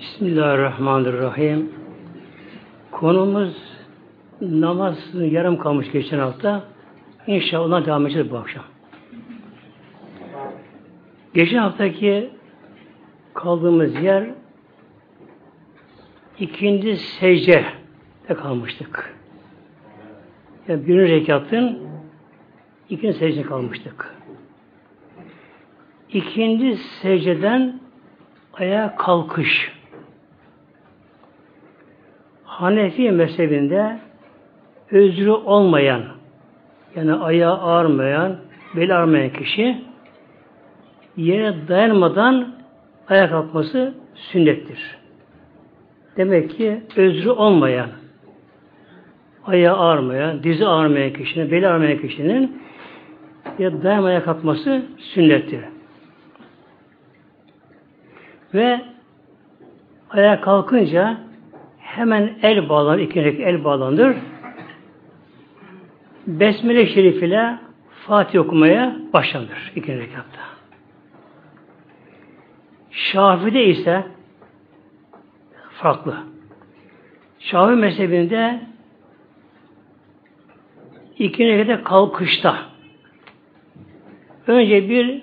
Bismillahirrahmanirrahim. Konumuz namaz yarım kalmış geçen hafta. İnşallah devam edeceğiz bu akşam. Geçen haftaki kaldığımız yer ikinci secde kalmıştık. Yani birinci rekatın ikinci secde kalmıştık. İkinci secdeden ayağa kalkış. Hanefi mezhebinde özrü olmayan yani ayağı ağrmayan, beli ağrmayan kişi yere dayanmadan ayağa kalkması sünnettir. Demek ki özrü olmayan, ayağı ağrmayan, dizi ağrmayan kişinin, beli ağrmayan kişinin ya dayanmaya kalkması sünnettir. Ve ayağa kalkınca hemen el bağlanır, iki el bağlanır. Besmele Şerif ile Fatih okumaya başlanır ikinci rekatta. Şafi'de ise farklı. Şafi mezhebinde ikinci rekatta kalkışta önce bir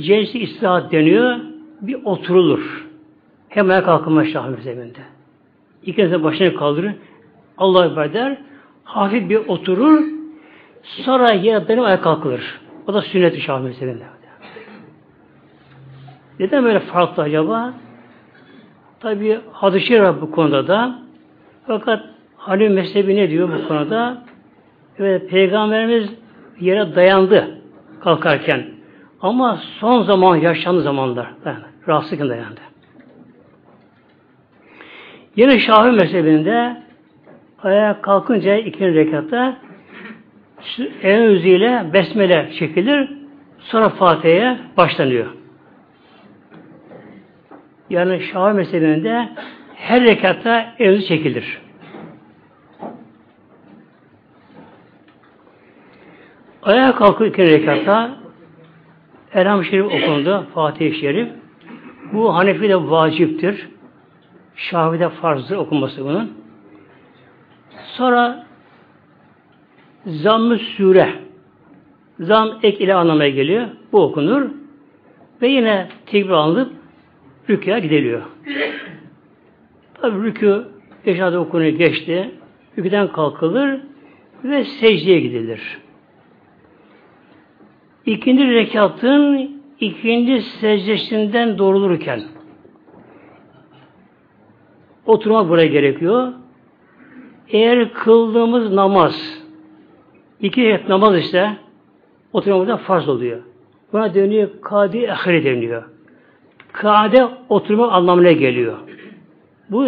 celsi istirahat deniyor, bir oturulur. Hemen kalkınma Şafi mezhebinde. İkinci başını kaldırır, Allah Ekber der, hafif bir oturur, sonra yere dayanıp ayağa kalkılır. O da sünnet-i Şafi mezhebinde. Neden böyle farklı acaba? Tabi hadis-i var bu konuda da. Fakat Halil mezhebi ne diyor bu konuda? Evet, Peygamberimiz yere dayandı kalkarken. Ama son zaman, yaşlandı zamanlar dayandı. Rahatsızlıkla dayandı. Yine Şafi mezhebinde ayağa kalkınca ikinci rekatta en ile besmele çekilir. Sonra Fatiha'ya başlanıyor. Yani Şafi mezhebinde her rekatta en çekilir. Ayağa kalkıyor ikinci rekatta Elham Şerif okundu, Fatih-i Şerif. Bu Hanefi'de vaciptir. Şafi'de farzdır okunması bunun. Sonra zamm-ı sure zam ek ile anlamaya geliyor. Bu okunur. Ve yine tekbir alınıp rüküye gidiliyor. Tabi rükü eşhada okunuyor geçti. Rüküden kalkılır ve secdeye gidilir. İkinci rekatın ikinci secdesinden doğrulurken oturmak buraya gerekiyor. Eğer kıldığımız namaz iki rekat namaz işte oturmak farz oluyor. Buna dönüyor kadi ahire deniyor. Kade oturmak anlamına geliyor. Bu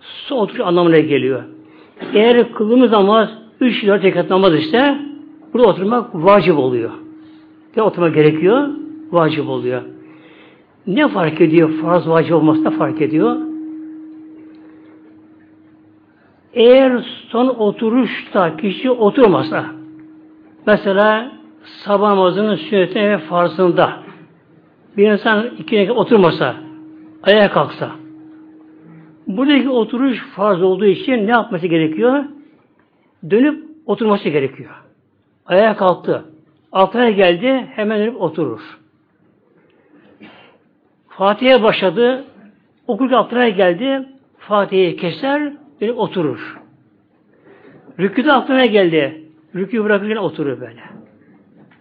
son oturuş anlamına geliyor. Eğer kıldığımız namaz üç dört rekat namaz işte burada oturmak vacip oluyor. Ve oturmak gerekiyor, vacip oluyor. Ne fark ediyor? Farz vacip olması da fark ediyor. Eğer son oturuşta kişi oturmasa, mesela sabah namazının sünnetine ve farzında bir insan iki rekat oturmasa, ayağa kalksa, buradaki oturuş farz olduğu için ne yapması gerekiyor? Dönüp oturması gerekiyor. Ayağa kalktı. Altına geldi, hemen dönüp oturur. Fatih'e başladı, okurken altına geldi, Fatih'i keser, dönüp oturur. Rüküde aklına geldi. Rükü bırakırken oturur böyle.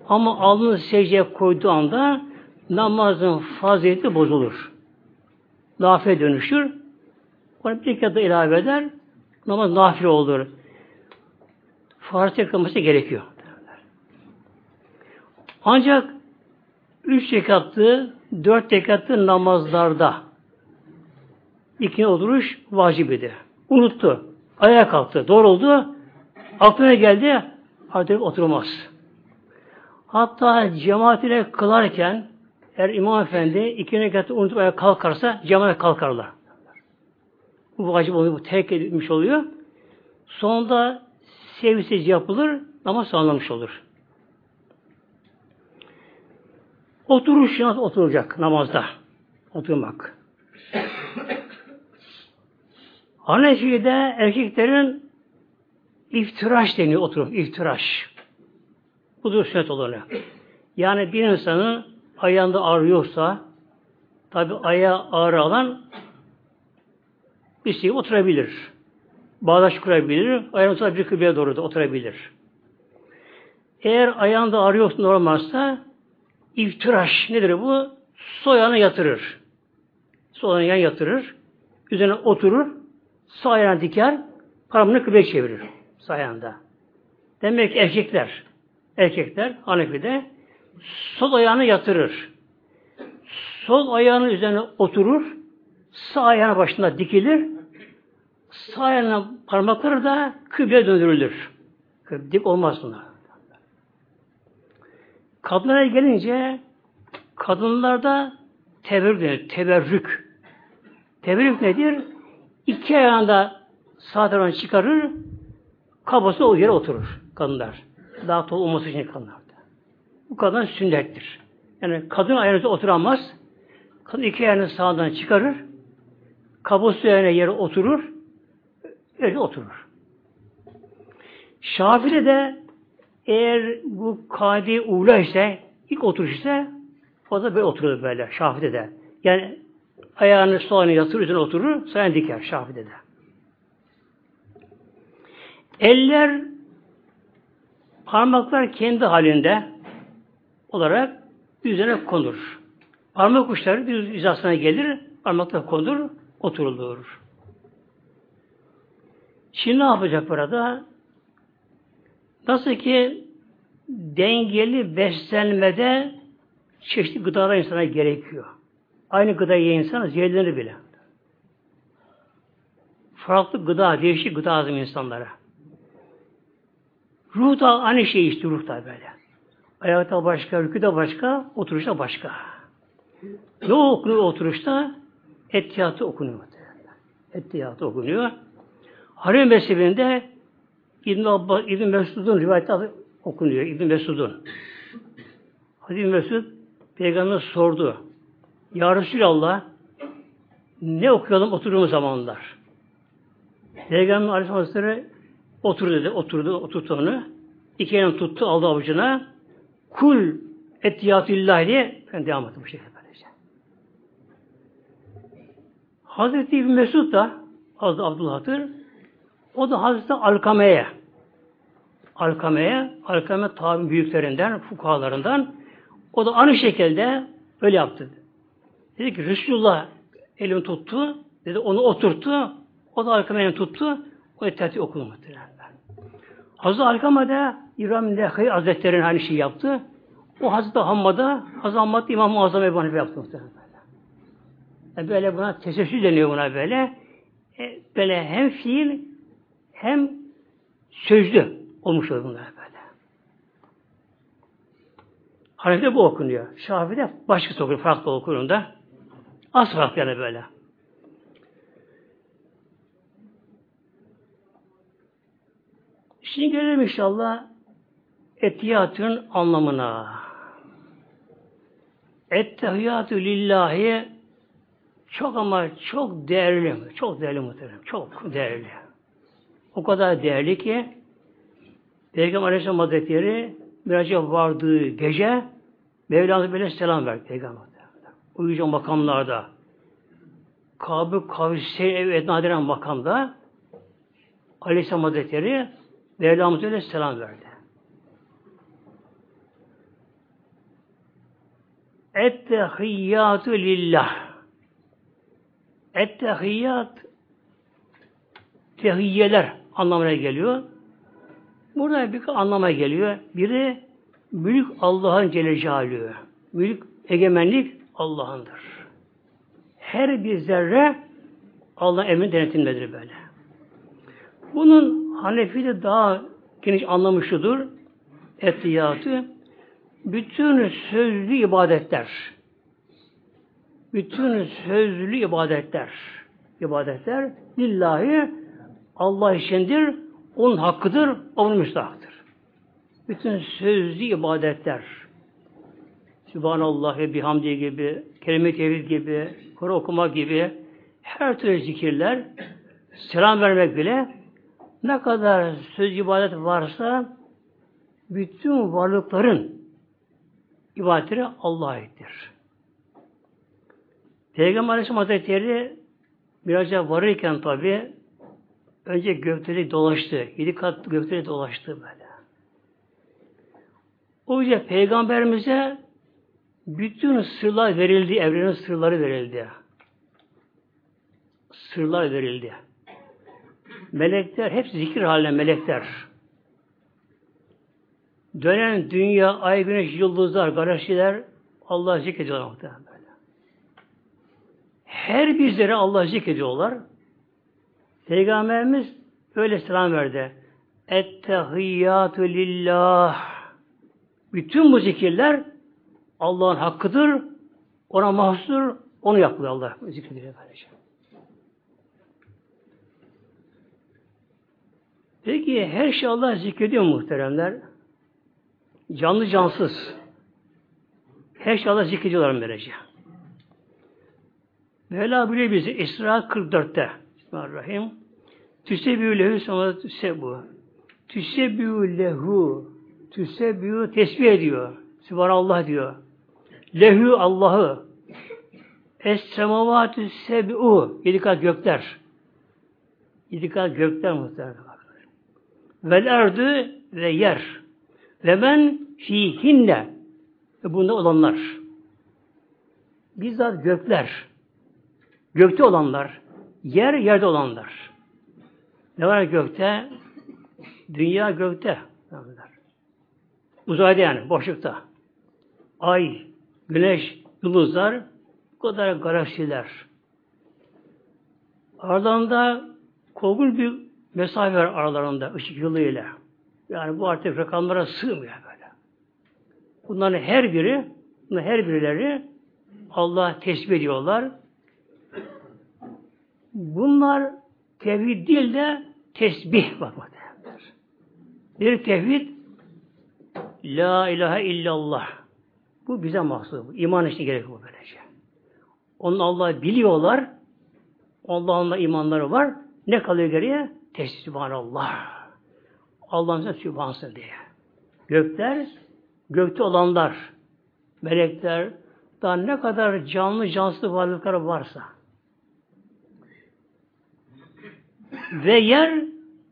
Ama alnını secdeye koyduğu anda namazın fazileti bozulur. Nafile dönüşür. Onu bir kez ilave eder. Namaz nafile olur. Farz kılması gerekiyor. Ancak üç rekatlı, dört rekatlı namazlarda ikinci oturuş vacibidir. Unuttu. Ayağa kalktı. Doğru oldu. Aklına geldi. Artık oturmaz. Hatta cemaat ile kılarken eğer İmam Efendi iki rekatı unutup ayağa kalkarsa cemaat kalkarlar. Bu vacip oluyor, bu terk edilmiş oluyor. Sonunda sevgisiz yapılır, ama sağlanmış olur. Oturuş oturacak namazda? Oturmak. Hanefi'de erkeklerin iftiraş deniyor oturup iftiraş. Budur sünnet olanı. Yani bir insanın ayağında ağrıyorsa tabi ayağı ağrı alan bir şey oturabilir. Bağdaş kurabilir. Ayağını bir kıbleye doğru da oturabilir. Eğer ayağında ağrıyorsa normalse iftiraş nedir bu? Soyanı yatırır. Soyanı yan yatırır. Üzerine oturur. Sağ ayağını diker. Parmağını kıbleye çevirir. Sağ ayağında. Demek ki erkekler erkekler Hanefi'de sol ayağını yatırır. Sol ayağının üzerine oturur. Sağ ayağının başında dikilir. Sağ ayağının parmakları da kıbleye döndürülür. Dik olmaz bunlar. Kadınlara gelince kadınlarda teberrük denir. Teberrük. Teberrük nedir? İki ayağında sağ tarafını çıkarır, kabası o yere oturur kadınlar daha tol olması için kadınlarda. Bu kadın sünnettir. Yani kadın ayağınıza oturamaz. Kadın iki ayağını sağdan çıkarır. Kabus yerine yere oturur. Öyle oturur. Şafir'e de eğer bu kadi ula ise ilk oturuş ise o da böyle oturur böyle Şafi'de de. Yani ayağını solana yatırır, üzerine oturur, sonra diker Şafi'de de. Eller Parmaklar kendi halinde olarak üzerine konur. Parmak uçları düz hizasına gelir, parmaklar konur, oturulur. Şimdi ne yapacak burada? Nasıl ki dengeli beslenmede çeşitli gıdalar insana gerekiyor. Aynı gıdayı yiyen insan zehirlenir bile. Farklı gıda, değişik gıda lazım insanlara. Ruh da aynı şey işte ruh da böyle. Ayakta başka, rüküde başka, oturuşta başka. Ne okunuyor oturuşta? Ettiyatı okunuyor. Ettiyatı okunuyor. Harim mezhebinde İbn Abbas, İbn Mesud'un rivayeti okunuyor. İbn Mesud'un. Hazreti Mesud Peygamber sordu. Ya Resulallah ne okuyalım oturduğumuz zamanlar? Peygamber Aleyhisselam Hazretleri Otur dedi, oturdu, oturttu onu. İki elini tuttu, aldı avucuna. Kul etiyatullah diye ben devam ettim bu şekilde böylece. Hazreti İbn Mesud da Hazreti Abdülhatır o da Hazreti Alkame'ye Alkame'ye Alkame tabi büyüklerinden, fukahalarından o da aynı şekilde öyle yaptı. Dedi ki Resulullah elimi tuttu, dedi onu oturttu, o da Alkame'yi tuttu, o etiyatı okudu muhtemelen. Hazreti Alkama'da İbrahim Nekhi Hazretleri'nin aynı şeyi yaptı. O Hazreti Hammad'a Hazreti Hammad İmam-ı Ebu Hanife yaptı muhtemelen. E böyle buna tesessü deniyor buna böyle. E böyle hem fiil hem sözlü olmuş oluyor bunlar böyle. Hanefi'de bu okunuyor. Şafi'de başka okunuyor. Farklı okunuyor. Az farklı yani böyle. Şimdi gelelim inşallah etiyatın anlamına. Ettehiyyatü lillahi çok ama çok değerli. Çok değerli muhterem. Çok değerli. O kadar değerli ki Peygamber Aleyhisselam Hazretleri miraca vardığı gece Mevlana böyle selam verdi Peygamber. Uyuyacak makamlarda Kabı Kavseyn ev etnadiren makamda Aleyhisselam Hazretleri Mevlamız öyle selam verdi. Ettehiyyatü lillah. Ettehiyyat tehiyyeler anlamına geliyor. Burada bir anlama geliyor. Biri mülk Allah'ın Celle. Mülk, egemenlik Allah'ındır. Her bir zerre Allah'ın emri denetimdedir böyle. Bunun Hanefi de daha geniş anlamışıdır. Etiyatı. Bütün sözlü ibadetler. Bütün sözlü ibadetler. ibadetler lillahi Allah içindir. Onun hakkıdır. Onun müstahaktır. Bütün sözlü ibadetler. Sübhanallah ve bihamdi gibi, kelime tevhid gibi, Kur'an okuma gibi her türlü zikirler selam vermek bile ne kadar söz ibadet varsa bütün varlıkların ibadetleri Allah'a aittir. Peygamber Aleyhisselam Hazretleri birazca varırken tabi önce gökleri dolaştı. Yedi kat gökleri dolaştı böyle. O yüzden Peygamberimize bütün sırlar verildi, evrenin sırları verildi. Sırlar verildi. Melekler, hep zikir haline melekler. Dönen dünya, ay, güneş, yıldızlar, galaksiler Allah zikrediyorlar muhtemelen. Her bizlere Allah zikrediyorlar. Peygamberimiz öyle selam verdi. Ettehiyyatü lillah. Bütün bu zikirler Allah'ın hakkıdır. Ona mahsustur. Onu yapıyor Allah. Zikrediyor böylece. Peki her şey Allah zikrediyor muhteremler. Canlı cansız. Her şey Allah zikrediyorlar böylece. Mevla biliyor bizi İsra 44'te. Bismillahirrahmanirrahim. Tüsebbü lehu sana tüsebbu. Tüsebbü lehu. Tüsebbü tesbih ediyor. Sübhanallah diyor. Lehu Allah'ı. Es semavatü seb'u. Yedi kat gökler. Yedi kat gökler muhtemelen. Vel erdu ve yer. Ve men fihinne. Ve bunda olanlar. Bizzat gökler. Gökte olanlar. Yer, yerde olanlar. Ne var gökte? Dünya gökte. Uzayda yani, boşlukta. Ay, güneş, yıldızlar, bu kadar galaksiler. Aralarında korkunç bir mesafe var aralarında ışık yılıyla. Yani bu artık rakamlara sığmıyor böyle. Bunların her biri, bunların her birileri Allah tesbih ediyorlar. Bunlar tevhid değil de tesbih bak Bir tevhid La ilahe illallah. Bu bize mahsus. İman için gerek bu böylece. Onun Allah'ı biliyorlar. Allah'ın imanları var. Ne kalıyor geriye? Tesbihullah. Allah'ın sübhansın diye. Gökler, gökte olanlar, melekler, daha ne kadar canlı cansız varlıklar varsa ve yer,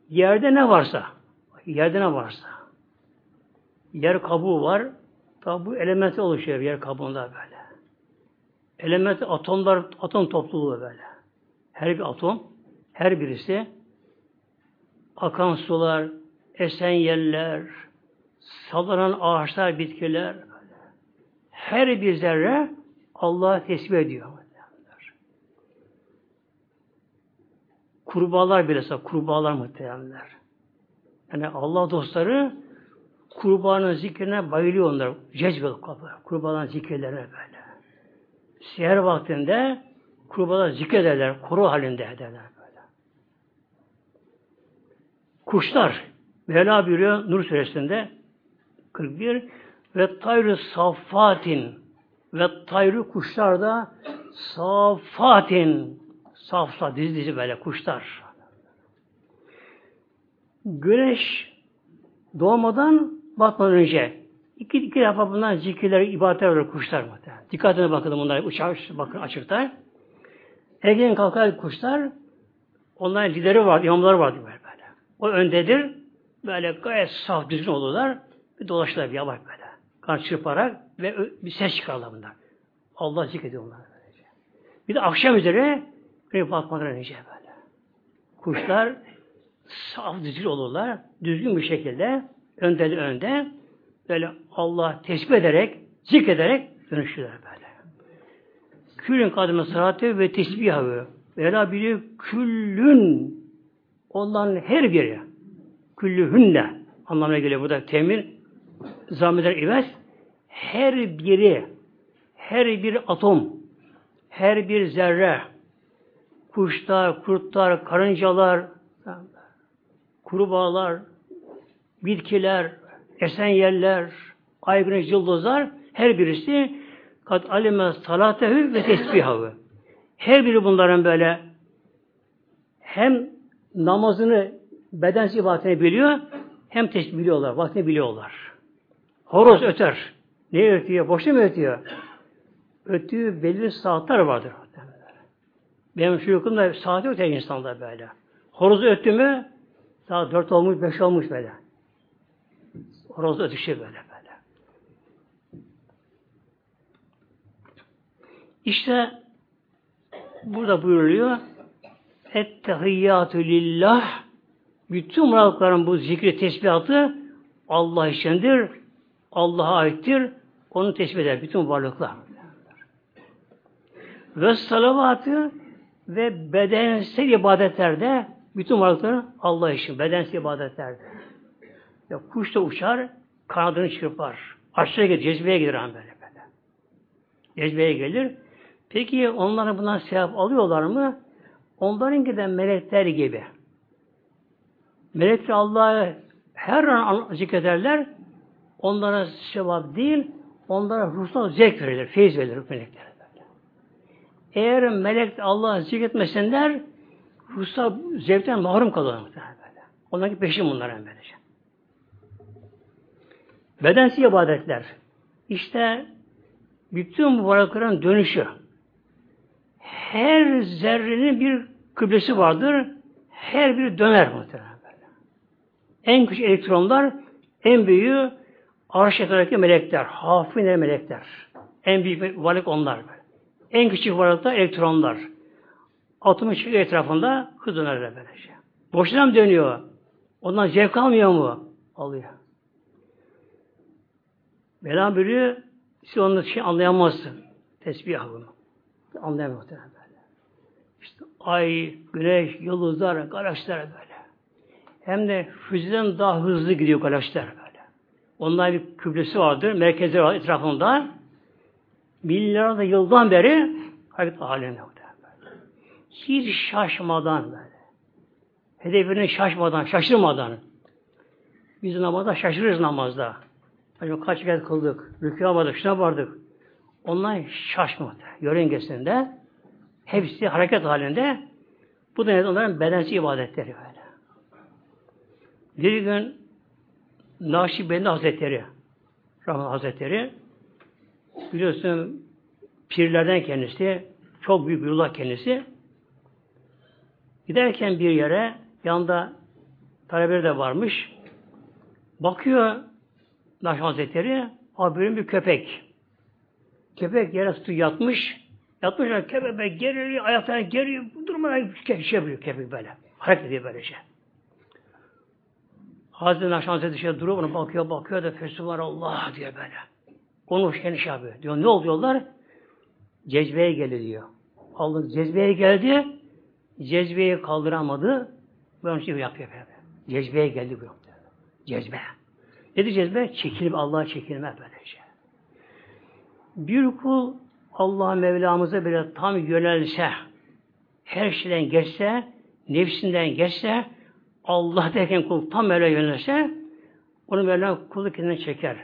yerde ne varsa, yerde ne varsa, yer kabuğu var, tabi bu elementi oluşuyor yer kabuğunda böyle. Element atomlar, atom topluluğu böyle. Her bir atom, her birisi akan sular, esen yerler, sallanan ağaçlar, bitkiler, her bir zerre Allah'a tesbih ediyor. Kurbağalar bile kurbağalar muhtemelenler. Yani Allah dostları kurbanın zikrine bayılıyor onlar. Cezbel kapı. Kurbanın zikirlerine böyle. Seher vaktinde kurbağalar zikrederler. Koru halinde ederler böyle. Kuşlar. Mevla buyuruyor Nur suresinde 41 ve tayrı safatin ve tayrı kuşlar da safatin safsa dizi dizi böyle kuşlar. Güneş doğmadan batmadan önce iki, iki defa bunlar zikirler, ibadetler olur kuşlar muhtemelen. Dikkatine bakın bunlar uçar, bakın açıkta. Erken kalkar kuşlar, onların lideri var, imamları vardı böyle. böyle. O öndedir, böyle gayet saf düzgün olurlar, bir dolaşırlar bir yavaş böyle. Kan çırparak ve bir ses çıkarlar bunlar. Allah zikrediyorlar böylece. Bir de akşam üzere bir batmadan önce böyle. Kuşlar saf düzgün olurlar, düzgün bir şekilde öndeli önde böyle Allah tesbih ederek, zikrederek dönüşürler böyle. Küllün kadime sıratı ve tesbihü. Vela biri küllün onların her biri küllühünle anlamına geliyor burada temir zameder ives her biri her bir atom her bir zerre kuşlar, kurtlar, karıncalar kurbağalar bitkiler, esen yerler, ay güneş yıldızlar her birisi kat alime salatehu ve tesbihahı. Her biri bunların böyle hem namazını, bedensiz ibadetini biliyor, hem tesbih biliyorlar, vaktini biliyorlar. Horoz öter. Ne ötüyor? Boşuna mı ötüyor? Ötüğü belirli saatler vardır. Benim çocukluğumda saat yok insanda böyle. Horozu öttü mü saat dört olmuş, beş olmuş böyle. Horoz ötüşü böyle böyle. İşte burada buyuruluyor Ettehiyyatü lillah bütün varlıkların bu zikri tesbihatı Allah içindir. Allah'a aittir. Onu tesbih eder bütün varlıklar. Ve salavatı ve bedensel ibadetlerde bütün varlıkların Allah için bedensel ibadetlerde. Ya kuş da uçar, kanadını çırpar. Aşağıya gelir, cezbeye gelir an böyle böyle. Cezbeye gelir. Peki onların bundan sevap alıyorlar mı? Onların giden melekler gibi. Melekler Allah'ı her an zikrederler. Onlara sevap değil, onlara ruhsal zevk verilir, feyiz verilir meleklere. Eğer melek Allah'ı zikretmesinler, ruhsal zevkten mahrum kalırlar. Onların peşin bunlar böylece. Bedensi ibadetler. İşte bütün bu varlıkların dönüşü. Her zerrenin bir kıblesi vardır. Her biri döner muhtemelen. En küçük elektronlar, en büyüğü arş melekler, hafine melekler. En büyük varlık onlar. En küçük varlık da elektronlar. Atomun çıkıyor etrafında hız döner böylece. Boşuna mı dönüyor? Ondan zevk almıyor mu? Alıyor. Mevlam buyuruyor, siz onu şey anlayamazsın. Tesbih bunu. Anlayamıyor böyle. İşte ay, güneş, yıldızlar, galaksiler böyle. Hem de füzeden daha hızlı gidiyor galaksiler böyle. Onların bir kütlesi vardır, merkezleri var etrafında. Milyarda yıldan beri hareket halinde. Böyle. Hiç şaşmadan böyle. Hedefine şaşmadan, şaşırmadan. Biz namazda şaşırırız namazda. Acaba kaç kez kıldık, rükû vardık, şuna vardık. Onlar şaşmadı. Yörüngesinde hepsi hareket halinde. Bu da ne? Onların bedensiz ibadetleri böyle. Bir gün Nakşibendi Hazretleri Rahman Hazretleri biliyorsun pirlerden kendisi çok büyük bir kendisi giderken bir yere yanında talebeleri de varmış bakıyor Nakşi Hazretleri haberin bir köpek köpek yere tutu yatmış yatmış köpek geriyor ayaklarına geriyor durmadan şey yapıyor köpek böyle hareket ediyor böylece Hazreti Nakşi Hazretleri dışarı duruyor ona bakıyor bakıyor da Fesubhan Allah diyor böyle. Onu kendi şey yapıyor. Diyor ne oluyorlar? Cezbeye geldi diyor. Allah cezbeye geldi. Cezbeyi kaldıramadı. Ben şey yapıyor böyle. Cezbeye geldi bu. Cezbe. Nedir cezbe? Çekilme, Allah'a çekilme böylece. Bir kul Allah Mevlamıza bile tam yönelse, her şeyden geçse, nefsinden geçse, Allah derken kul tam öyle yönelse onu Mevlam kulu kendine çeker.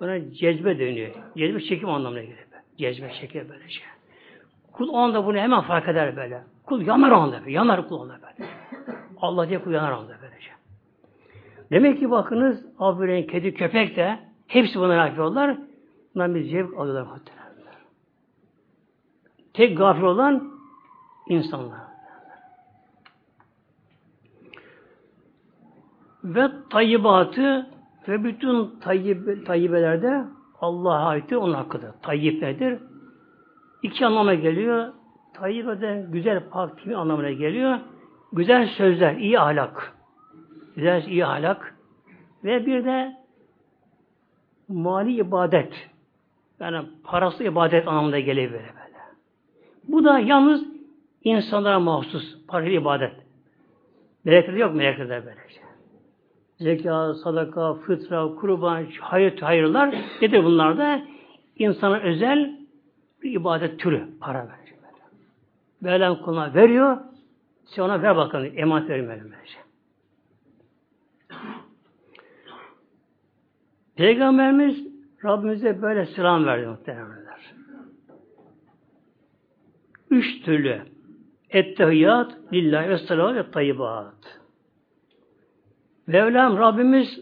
Buna cezbe dönüyor. Cezbe çekim anlamına gelir. Cezbe çeker böylece. Kul o anda bunu hemen fark eder böyle. Kul yanar o anda. Yanar kul onda böyle. Allah diye kul yanar onda böylece. Demek ki bakınız abilerin kedi köpek de hepsi buna yapıyorlar. Bundan bir zevk alıyorlar muhtemelen. Tek gafil olan insanlar. ve tayyibatı ve bütün tayyib, tayyibelerde Allah'a aittir, onun hakkıdır. Tayyip nedir? İki anlama geliyor. Tayyibe de güzel, pak, temiz anlamına geliyor. Güzel sözler, iyi ahlak. Güzel, iyi ahlak. Ve bir de mali ibadet. Yani parası ibadet anlamında geliyor böyle böyle. Bu da yalnız insanlara mahsus paralı ibadet. Melekler yok melekler böylece zeka, sadaka, fıtra, kurban, hayır, hayırlar nedir bunlar da? insana özel bir ibadet türü para verecek. Mevlam kuluna veriyor, sen ona ver bakalım, emanet verin böylece. Peygamberimiz Rabbimize böyle selam verdi muhtemelenler. Üç türlü Ettehiyyat lillahi ve salavat ve tayyibat. Mevlam Rabbimiz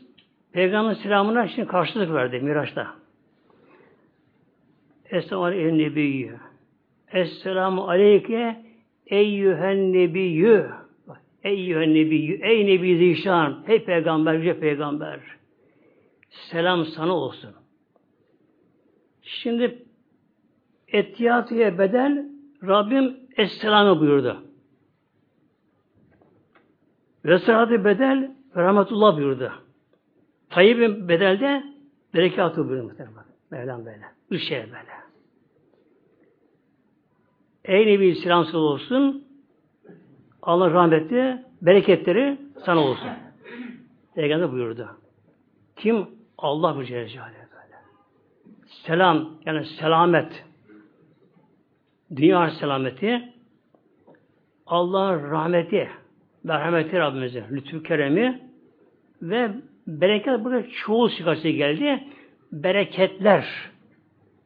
Peygamber selamına şimdi karşılık verdi Miraç'ta. Esselamu aleyhi nebiyyü. Esselamu aleyke eyyühen nebiyyü. Eyyühen nebiyyü. Ey nebi zişan. Ey peygamber, yüce peygamber. Selam sana olsun. Şimdi Ettiyatiye bedel Rabbim Esselam'ı buyurdu. Ve sıhhatı bedel rahmetullah buyurdu. Tayyip'in bedelde berekatı buyurdu. Mevlam böyle. Üç şey böyle. Ey Nebi selam olsun. Allah rahmeti, bereketleri sana olsun. Peygamber buyurdu. Kim? Allah bu Celle böyle. Selam, yani selamet. Dünya selameti, Allah'ın rahmeti, merhameti Rabbimizin, lütfu keremi ve bereket burada çoğul çıkarsa geldi. Bereketler.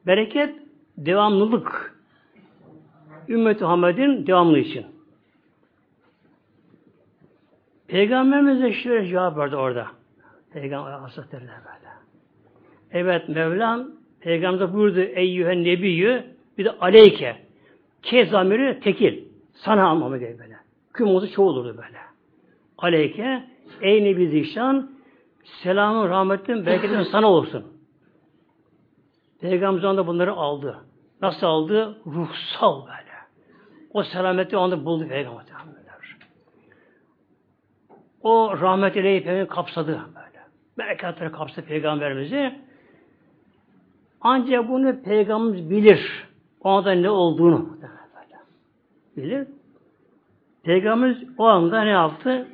Bereket devamlılık. Ümmet-i Muhammed'in devamlı için. Peygamberimiz de şöyle cevap verdi orada. Peygamber Hazretleri böyle. Evet Mevlam Peygamber buyurdu eyyühen nebiyyü bir de aleyke. Ke zamiri tekil. Sana anlamı gibi böyle. Küm çoğu olurdu böyle. Aleyke ey nebi zişan selamın rahmetin bereketin sana olsun. Peygamber da bunları aldı. Nasıl aldı? Ruhsal böyle. O selameti anda buldu Peygamber. O rahmet ile Peygamber kapsadı böyle. Berekatları kapsadı Peygamberimizi. Ancak bunu Peygamberimiz bilir. O anda ne olduğunu bilir. Peygamberimiz o anda ne yaptı?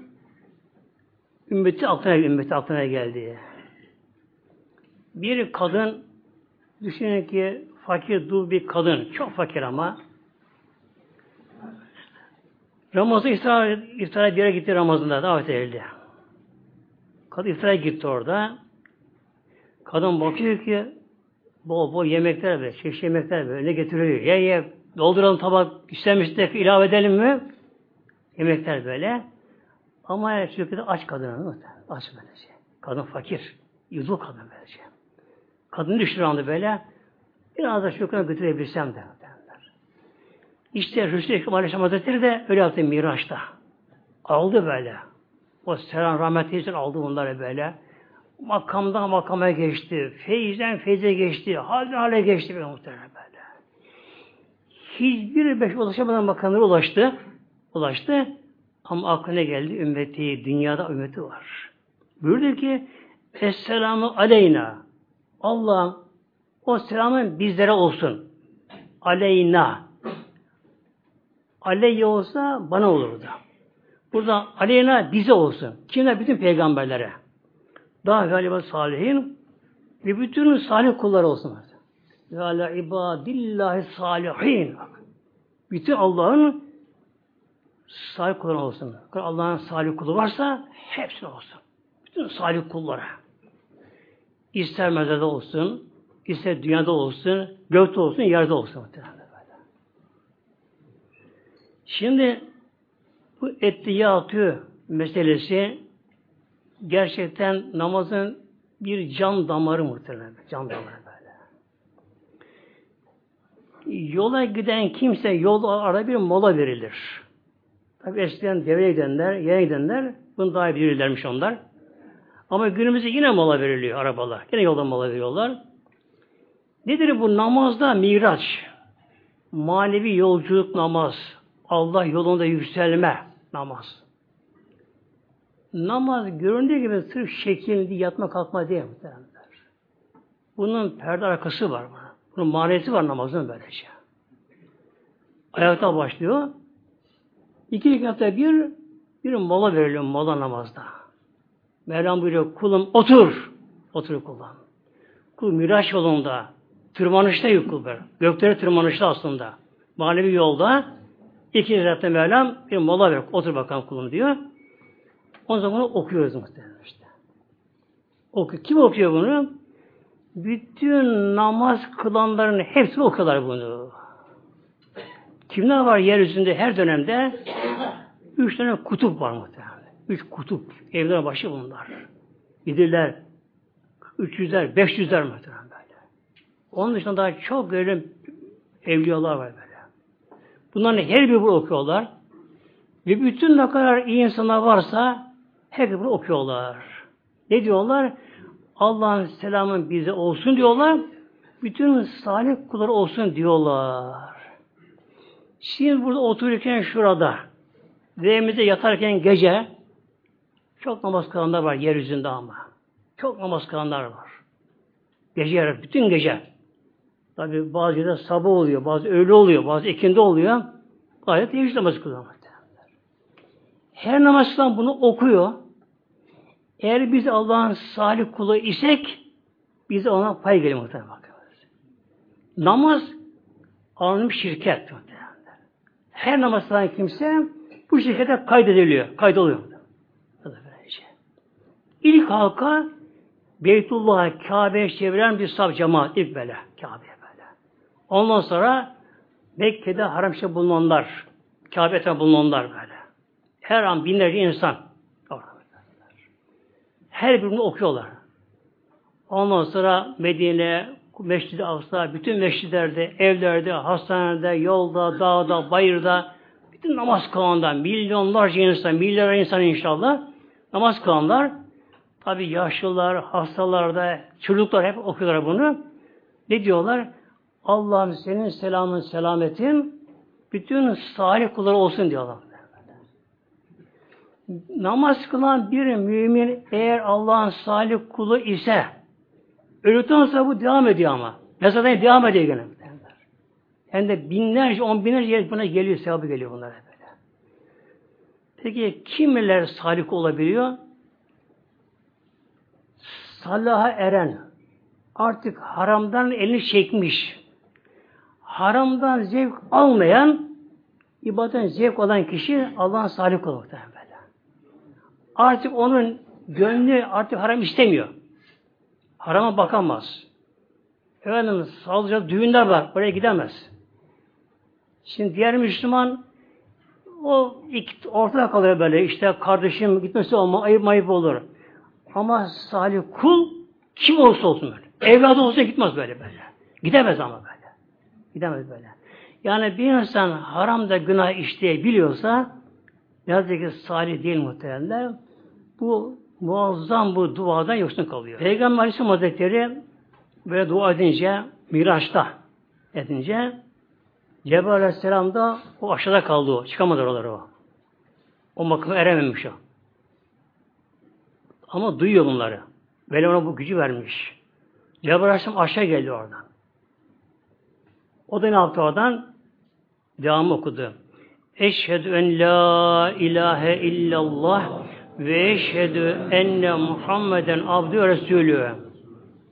Ümmeti aklına, ümmeti aklına geldi. Bir kadın düşünün ki fakir dul bir kadın, çok fakir ama Ramazan iftara, iftara bir yere gitti Ramazan'da davet edildi. Kadın iftara gitti orada. Kadın bakıyor ki bol bol yemekler böyle, çeşitli yemekler böyle ne getiriyor? Ye ye, dolduralım tabak, istemiştik ilave edelim mi? Yemekler böyle. Ama çünkü de aç kadın. Aç böylece. Kadın fakir. Yudul kadın böylece. Kadın düştü böyle. Biraz da şükran götürebilsem de. Derler. İşte Resul-i Ekrem Aleyhisselam Hazretleri de öyle yaptı Miraç'ta. Aldı böyle. O selam rahmetli için aldı bunları böyle. Makamdan makama geçti. Feyizden feyze geçti. Halde hale geçti böyle muhtemelen böyle. Hiçbir beş ulaşamadan makamlara ulaştı. Ulaştı. Ama aklına geldi ümmeti, dünyada ümmeti var. Buyurdu ki Esselamu aleyna. Allah'ım o selamın bizlere olsun. Aleyna. Aleyye olsa bana olurdu. Burada aleyna bize olsun. Kimler? Bütün peygamberlere. Daha galiba salihin ve bütün salih kulları olsun. Ve ala ibadillahi salihin. Bütün Allah'ın salih kulları olsun. Allah'ın salih kulu varsa hepsi olsun. Bütün salih kullara. İster mezarda olsun, ister dünyada olsun, gökte olsun, yerde olsun. Şimdi bu ettiyatü meselesi gerçekten namazın bir can damarı muhtemelen. Can damarı böyle. Yola giden kimse yol ara bir mola verilir. Tabi eskiden deveye gidenler, yaya gidenler bunu daha iyi bilirlermiş onlar. Ama günümüzde yine mola veriliyor arabalar. Yine yolda mola veriyorlar. Nedir bu namazda miraç? Manevi yolculuk namaz. Allah yolunda yükselme namaz. Namaz göründüğü gibi sırf şekilli yatma kalkma değil muhtemelen. Bunun perde arkası var. Bunun manesi var namazın böylece. Ayakta başlıyor. İki rekatta bir bir mola veriliyor mola namazda. Mevlam buyuruyor kulum otur. Otur kulum. Kul miraç yolunda tırmanışta yok kul böyle. Göklere tırmanışta aslında. Manevi yolda iki rekatta Mevlam bir mola ver. Otur bakalım kulum diyor. O zaman okuyoruz muhtemelen işte. Oku. Kim okuyor bunu? Bütün namaz kılanların hepsi okuyorlar bunu. Kimler var yeryüzünde her dönemde? Üç tane kutup var muhtemelen. Üç kutup. Evler başı bunlar. Gidirler. 300'ler, 500'ler muhtemelen böyle. Onun dışında daha çok böyle evliyalar var böyle. Bunların her biri bunu okuyorlar. Ve bütün ne kadar iyi insanlar varsa her bunu okuyorlar. Ne diyorlar? Allah'ın selamın bize olsun diyorlar. Bütün salih kulları olsun diyorlar. Şimdi burada otururken şurada evimizde yatarken gece çok namaz kılanlar var yeryüzünde ama. Çok namaz kılanlar var. Gece yarar, bütün gece. Tabi bazı yerde sabah oluyor, bazı öğle oluyor, bazı ikindi oluyor. Gayet teheccüd namazı kılıyor. Her namaz kılan bunu okuyor. Eğer biz Allah'ın salih kulu isek bize ona pay gelir muhtemelen bakıyoruz. Namaz alınmış şirket muhtemelen. Her namaz kılan kimse bu şirkete kaydediliyor, kaydoluyor. İlk halka Beytullah'a Kabe'ye çeviren bir saf cemaat ilk böyle böyle. Ondan sonra Mekke'de haramşe bulunanlar, Kabe'de bulunanlar böyle. Her an binlerce insan. Her birini okuyorlar. Ondan sonra Medine, Meşrid-i Aksa, bütün meşridlerde, evlerde, hastanede, yolda, dağda, bayırda, bütün namaz kılanlar, milyonlarca insan, milyarlar insan inşallah namaz kılanlar Tabi yaşlılar, hastalarda, çocuklar hep okuyorlar bunu. Ne diyorlar? Allah'ım senin selamın, selametin bütün salih kulları olsun diyorlar. Namaz kılan bir mümin eğer Allah'ın salih kulu ise öldükten sonra bu devam ediyor ama. Mesela devam ediyor gene. Hem de binlerce, on binlerce yer buna geliyor, sevabı geliyor bunlara böyle. Peki kimler salih olabiliyor? salaha eren, artık haramdan elini çekmiş, haramdan zevk almayan, ibadetten zevk olan kişi Allah'ın salih kulu böyle. Artık onun gönlü artık haram istemiyor. Harama bakamaz. Efendim sadece düğünler var. Oraya gidemez. Şimdi diğer Müslüman o ortada kalıyor böyle. işte kardeşim gitmesi olma ayıp mayıp olur. Ama salih kul kim olursa olsun böyle. Evladı olsa gitmez böyle böyle. Gidemez ama böyle. Gidemez böyle. Yani bir insan haramda günah işleyebiliyorsa yazık ki salih değil muhtemelenler. Bu muazzam bu duadan yoksun kalıyor. Peygamber Aleyhisselam Hazretleri böyle dua edince Miraç'ta edince Cebrail Aleyhisselam da o aşağıda kaldı o. Çıkamadı oraları o. O makama erememiş o. Ama duyuyor bunları. Böyle ona bu gücü vermiş. Cebrail Aleyhisselam aşağı geldi oradan. O da ne yaptı oradan? Devamı okudu. Eşhedü en la ilahe illallah ve eşhedü enne Muhammeden abdü Resulü.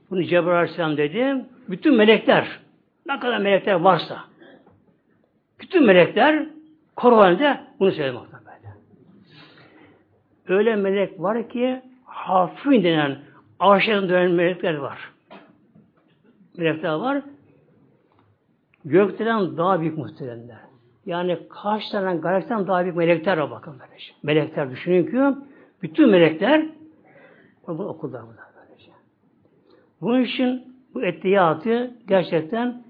Bunu Cebrail Aleyhisselam dedi. Bütün melekler, ne kadar melekler varsa, bütün melekler koro halinde bunu söyledi böyle. Öyle melek var ki hafifin denen arşeden dönen melekler var. Melekler var. Gökten daha büyük muhteremler. Yani kaç tane galaksiden daha büyük melekler var bakın böylece. Melekler düşünün ki bütün melekler bu okulda burada böylece. Bunun için bu ettiyatı gerçekten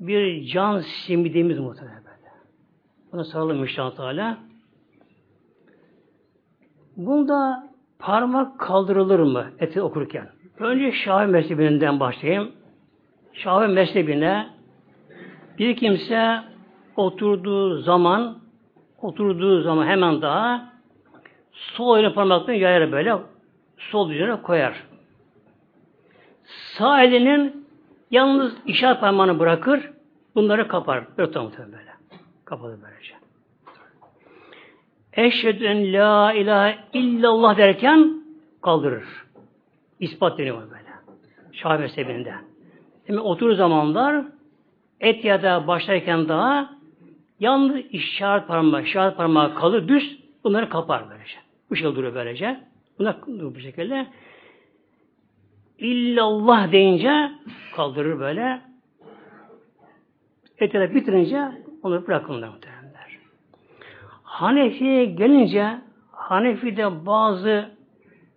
bir can simidimiz muhtemelen böyle. Buna saralım inşallah Teala. Bunda Parmak kaldırılır mı eti okurken? Önce Şafi mezhebinden başlayayım. Şafi mezhebine bir kimse oturduğu zaman oturduğu zaman hemen daha sol elini parmaklarını yayar böyle sol üzerine koyar. Sağ elinin yalnız işaret parmağını bırakır bunları kapar. Böyle böyle. Kapalı böylece. Eşhedü en la ilahe illallah derken kaldırır. İspat deniyor böyle. Şah mezhebinde. Şimdi oturur zamanlar et ya da başlarken daha yalnız işaret parmağı, işaret parmağı kalır düz bunları kapar böylece. Bu şekilde duruyor böylece. Bunlar bu şekilde. İllallah deyince kaldırır böyle. Etleri bitirince onu bırakırlar muhtemelenler. Hanefi'ye gelince Hanefi'de bazı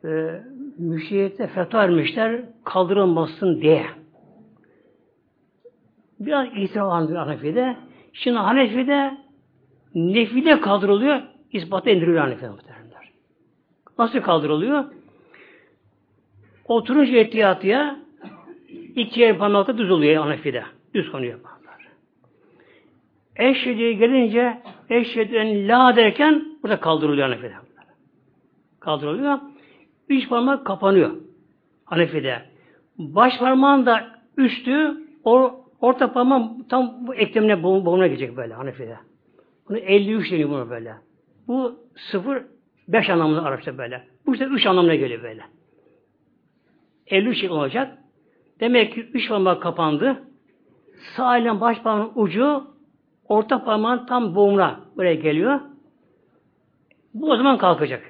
e, müşehite fetva vermişler kaldırılmasın diye. Biraz itiraf var Hanefi'de. Şimdi Hanefi'de nefide kaldırılıyor, ispatı indiriliyor Hanefi'de muhtemelenler. Nasıl kaldırılıyor? Oturunca ettiyatıya iki el parmakla düz oluyor Hanefi'de. Düz konuyor parmaklar. Eşhedü'ye gelince eşhedü'en la derken burada kaldırılıyor Hanefi'de. Kaldırılıyor. Üç parmak kapanıyor Hanefi'de. Baş parmağın da üstü o orta parmağın tam bu eklemine boğumuna gelecek böyle Hanefi'de. Bunu 53 deniyor bunu böyle. Bu sıfır beş anlamında Arapça böyle. Bu işte üç anlamına geliyor böyle. 53 şey olacak. Demek ki üç parmak kapandı. Sağ elin baş parmağın ucu orta parmağın tam boğumuna buraya geliyor. Bu o zaman kalkacak.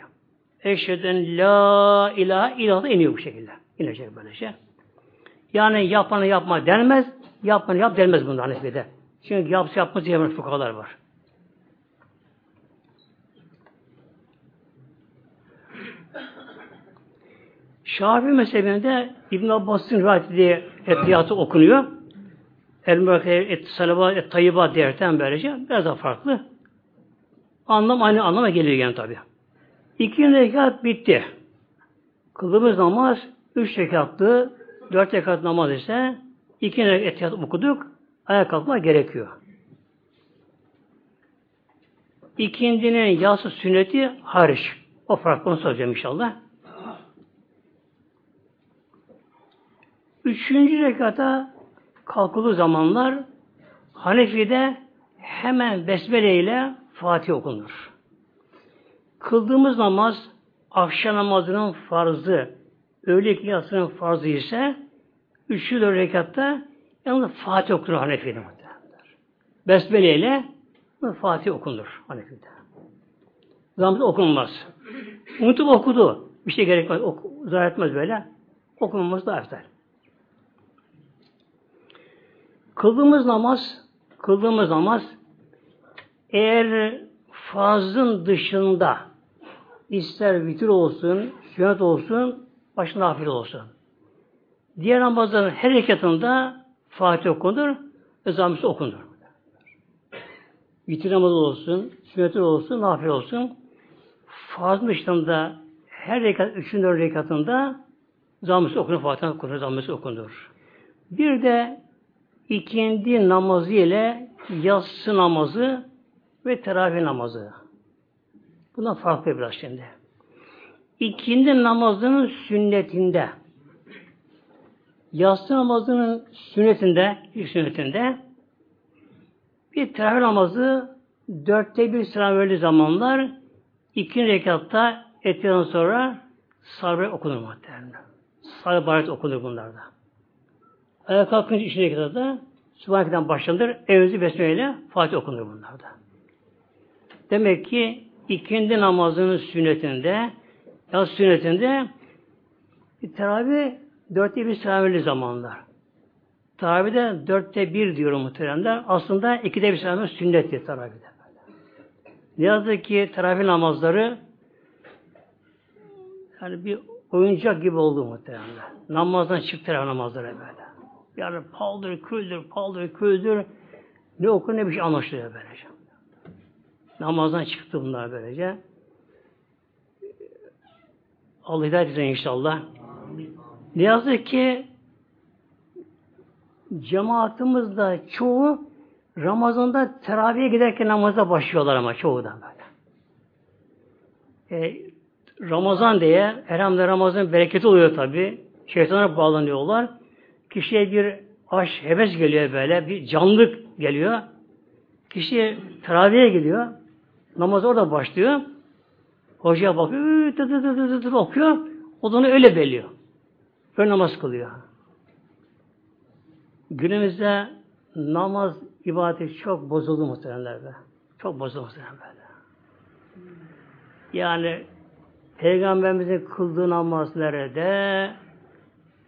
Eşheden la ilahe illallah iniyor bu şekilde. İnecek böyle şey. Yani yapanı yapma denmez, yapmanı yap denmez bunda Hanefi'de. Çünkü yapsa yapmaz diye fukalar var. Şafii mezhebinde İbn Abbas'ın rivayet ettiği etiyatı okunuyor. El-Mürkeye et salavat et tayyibat derken böylece biraz daha farklı. Anlam aynı anlama geliyor yani tabi. İki rekat bitti. Kıldığımız namaz üç rekattı. Dört rekat namaz ise iki rekat etiyat okuduk. Ayağa kalkma gerekiyor. İkindinin yası sünneti hariç. O farklı onu söyleyeceğim inşallah. Üçüncü rekata kalkılı zamanlar Hanefi'de hemen besmele ile Fatih okunur. Kıldığımız namaz akşam namazının farzı, öğle ikindisinin farzı ise üçü dört rekatta yalnız Fatih okunur Hanefi'de. Besmele ile Fatih okunur Hanefi'de. Zamanında okunmaz. Unutup okudu. Bir şey gerekmez. Oku, zarar etmez böyle. Okunması da eftal. Kıldığımız namaz, kıldığımız namaz eğer fazlın dışında ister vitir olsun, sünnet olsun, başına nafile olsun. Diğer namazların her rekatında Fatih okunur ve zamisi okunur. Vitir namazı olsun, sünnet olsun, nafile olsun. Fazlın dışında her rekat, üçün dört rekatında zamisi okunur, Fatih okunur, zamisi okunur. Bir de ikindi namazı ile yatsı namazı ve teravih namazı. Bundan farklı biraz şimdi. İkindi namazının sünnetinde yatsı namazının sünnetinde ilk sünnetinde bir teravih namazı dörtte bir sıra böyle zamanlar ikinci rekatta ettikten sonra sabır okunur muhtemelen. Sabır barit okunur bunlarda. Ayağa kalkınca üçüncü rekatta Sübhaneke'den başlanır. Evzi besmeyle Fatih okunur bunlarda. Demek ki ikindi namazının sünnetinde ya sünnetinde teravih dörtte bir teravihli zamanlar. Teravihde dörtte bir diyorum muhteremler. Aslında ikide bir teravih sünnettir teravihde. Ne yazık ki teravih namazları yani bir oyuncak gibi oldu muhteremler. Namazdan çıktı teravih namazları böyle. Yani paldır, küldür, paldır, küldür. Ne okur ne bir şey anlaşılıyor böylece. Namazdan çıktı bunlar böylece. Allah hidayet inşallah. Ne yazık ki cemaatimizde çoğu Ramazan'da teraviye giderken namaza başlıyorlar ama çoğu da böyle. E, Ramazan diye, herhalde Ramazan bereketi oluyor tabi. Şeytana bağlanıyorlar. Kişiye bir aş, heves geliyor böyle, bir canlılık geliyor. Kişi teraviye gidiyor. Namaz orada başlıyor. Hocaya bakıyor, tı tı tı tı tı okuyor. O da onu öyle namaz kılıyor. Günümüzde namaz ibadeti çok bozuldu muhtemelen be. Çok bozuldu muhtemelen böyle. Yani Peygamberimizin kıldığı namaz nerede?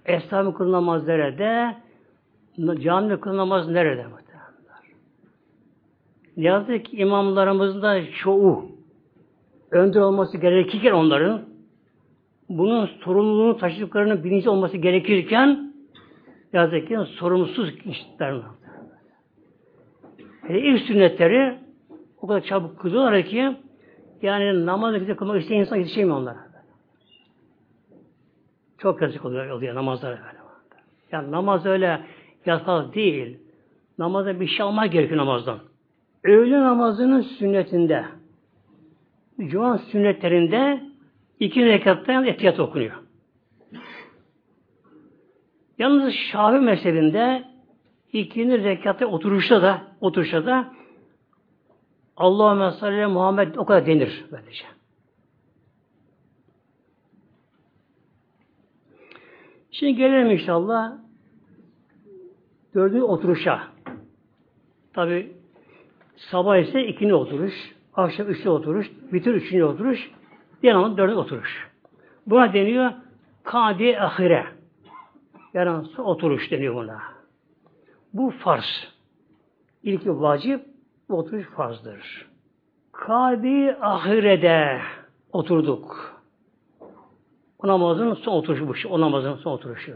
Eshabın kıldığı namaz nerede? Camide kıldığı namaz nerede yazık imamlarımızın da çoğu önde olması gerekirken onların bunun sorumluluğunu taşıdıklarının bilinci olması gerekirken yazık ki sorumsuz kişiler Hele ilk sünnetleri o kadar çabuk kılıyorlar ki yani namazı gidip kılmak isteyen insan yetişemiyor onlara. Çok yazık oluyor, oluyor namazlar böyle. Yani namaz öyle yasak değil. Namaza bir şey almak gerekiyor namazdan. Öğle namazının sünnetinde, cuma sünnetlerinde iki rekatta etiyat okunuyor. Yalnız Şafi mezhebinde ikinci rekatta oturuşta da oturuşta da Allahümme salli Muhammed o kadar denir böylece. Şimdi gelelim inşallah dördüncü oturuşa. Tabi sabah ise ikinci oturuş, akşam üçlü oturuş, bitir üçüncü oturuş, anlamda dördüncü oturuş. Buna deniyor kadi ahire. Yani oturuş deniyor buna. Bu farz. İlki vacip, oturuş farzdır. Kadi ahirede oturduk. O namazın son oturuşu bu. O namazın son oturuşu.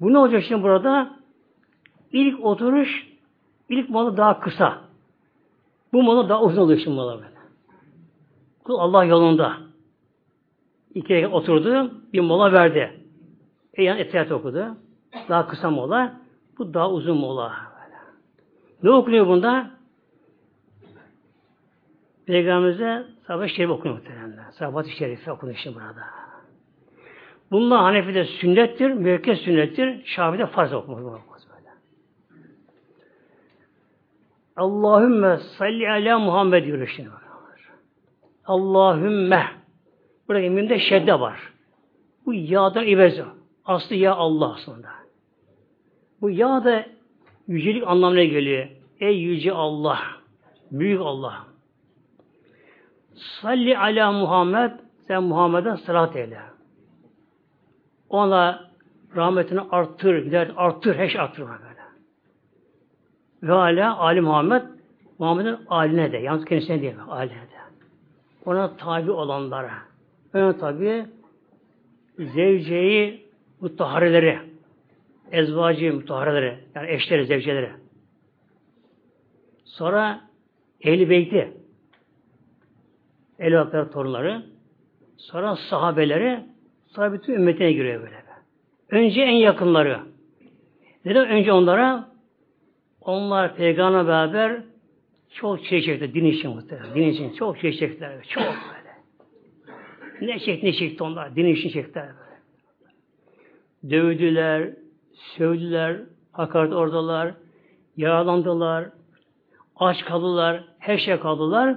Bu ne olacak şimdi burada? İlk oturuş, ilk mola daha kısa. Bu mola daha uzun oluyor şimdi mola böyle. Kul Allah yolunda. İki kere oturdu, bir mola verdi. E yani etiyat okudu. Daha kısa mola. Bu daha uzun mola. Ne okunuyor bunda? Peygamberimize sahabat-ı şerif okunuyor muhtemelen. Sahabat-ı şerife okunuyor şimdi burada. Bunlar Hanefi'de sünnettir, müekked sünnettir, Şafi'de farz okumak böyle. Allahümme salli ala Muhammed diyor. Allahümme. Burada eminde şedde var. Bu yağdan ivezi. Aslı ya Allah aslında. Bu yağ da yücelik anlamına geliyor. Ey yüce Allah. Büyük Allah. Salli ala Muhammed sen Muhammed'e salat eyle. Ona rahmetini arttır, gider arttır, her şey arttır böyle. Ve hala Ali Muhammed Muhammed'in aline de, yalnız kendisine değil, aline de. Ona tabi olanlara. Ona tabi zevceyi mutahareleri, ezvacı mutahareleri, yani eşleri, zevceleri. Sonra ehli beyti, el torunları, sonra sahabeleri, sonra bütün ümmetine giriyor böyle. Önce en yakınları. Neden önce onlara? Onlar peygamberle beraber çok şey din için muhtemelen. Din için çok şey çektiler. Çok böyle. Ne çekti ne çekti onlar. Din için çektiler. Dövdüler, sövdüler, hakaret oradalar, yaralandılar, aç kaldılar, her şey kaldılar.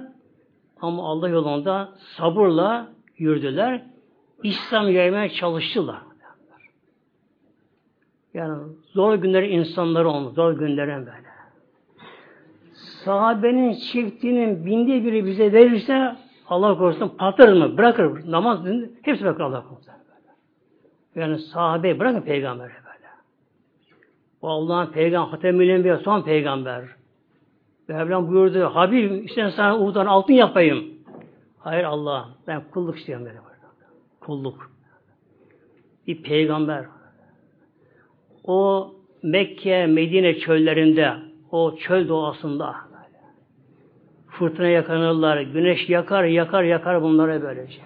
Ama Allah yolunda sabırla yürüdüler. İslam yaymaya çalıştılar. Yani zor günleri insanları olmuş. Zor günlerin böyle. Sahabenin çiftinin binde biri bize verirse Allah korusun patlar mı? Bırakır. Namaz hepsi bırakır Allah korusun. Yani sahabe bırakın peygamberi böyle. O Allah'ın peygamber, Hatemül bir son peygamber. Mevlam buyurdu, Habib işte sana Uhud'dan altın yapayım. Hayır Allah, ben kulluk istiyorum böyle. Kulluk. Bir peygamber. O Mekke, Medine çöllerinde, o çöl doğasında fırtına yakanırlar, güneş yakar, yakar, yakar bunlara böylece.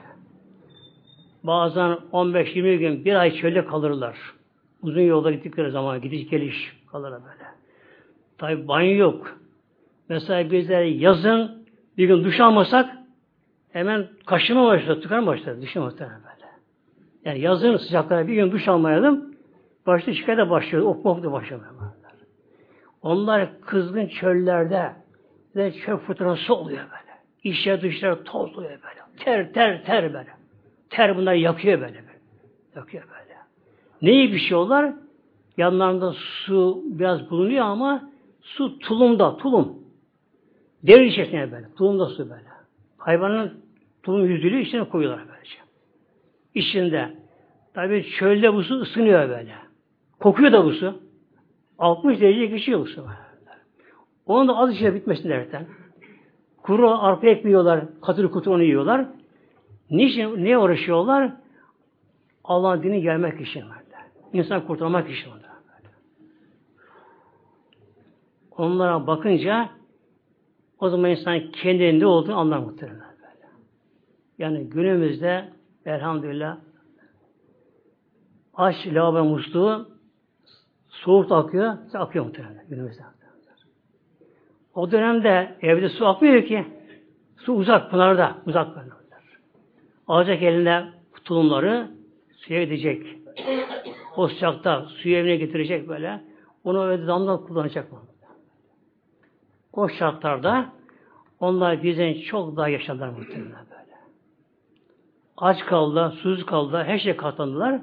Bazen 15-20 gün, bir ay çölde kalırlar. Uzun yolda gittikleri zaman gidiş geliş kalırlar böyle. Tabi banyo yok. Mesela bizler yazın bir gün duş almasak hemen kaşıma başladı, tıkanma başladı. Muhtemelen böyle. Yani yazın sıcaklara bir gün duş almayalım, başta şikayete başlıyor, okma da başlıyor. Onlar kızgın çöllerde ve çöl fırtınası oluyor böyle. İşe dışarı toz oluyor böyle. Ter ter ter böyle. Ter bunları yakıyor böyle. böyle. Yakıyor böyle. Neyi bir olar? Yanlarında su biraz bulunuyor ama su tulumda, tulum. Deri içerisinde böyle. Tulumda su böyle. Hayvanın tulum yüzülü içine koyuyorlar böylece. İçinde. Tabi çölde bu su ısınıyor böyle. Kokuyor da bu su. 60 derece geçiyor bu su. Onun da az işe bitmesin derken. Kuru arpa ekmiyorlar, katır kutu onu yiyorlar. Niçin, niye uğraşıyorlar? Allah'ın dini gelmek için. İnsan kurtarmak için. Onlara bakınca o zaman insan kendinin ne olduğunu anlar muhtemelen. Böyle. Yani günümüzde elhamdülillah aç lavabo musluğu soğuk akıyor, akıyor muhtemelen günümüzde. O dönemde evde su akmıyor ki. Su uzak pınarda, uzak pınarda. Alacak eline tulumları suya gidecek. O sıcakta suyu evine getirecek böyle. Onu öyle damla kullanacak? O şartlarda onlar bizden çok daha yaşadılar muhtemelen böyle. Aç kaldı, susuz kaldı, her şey katlandılar.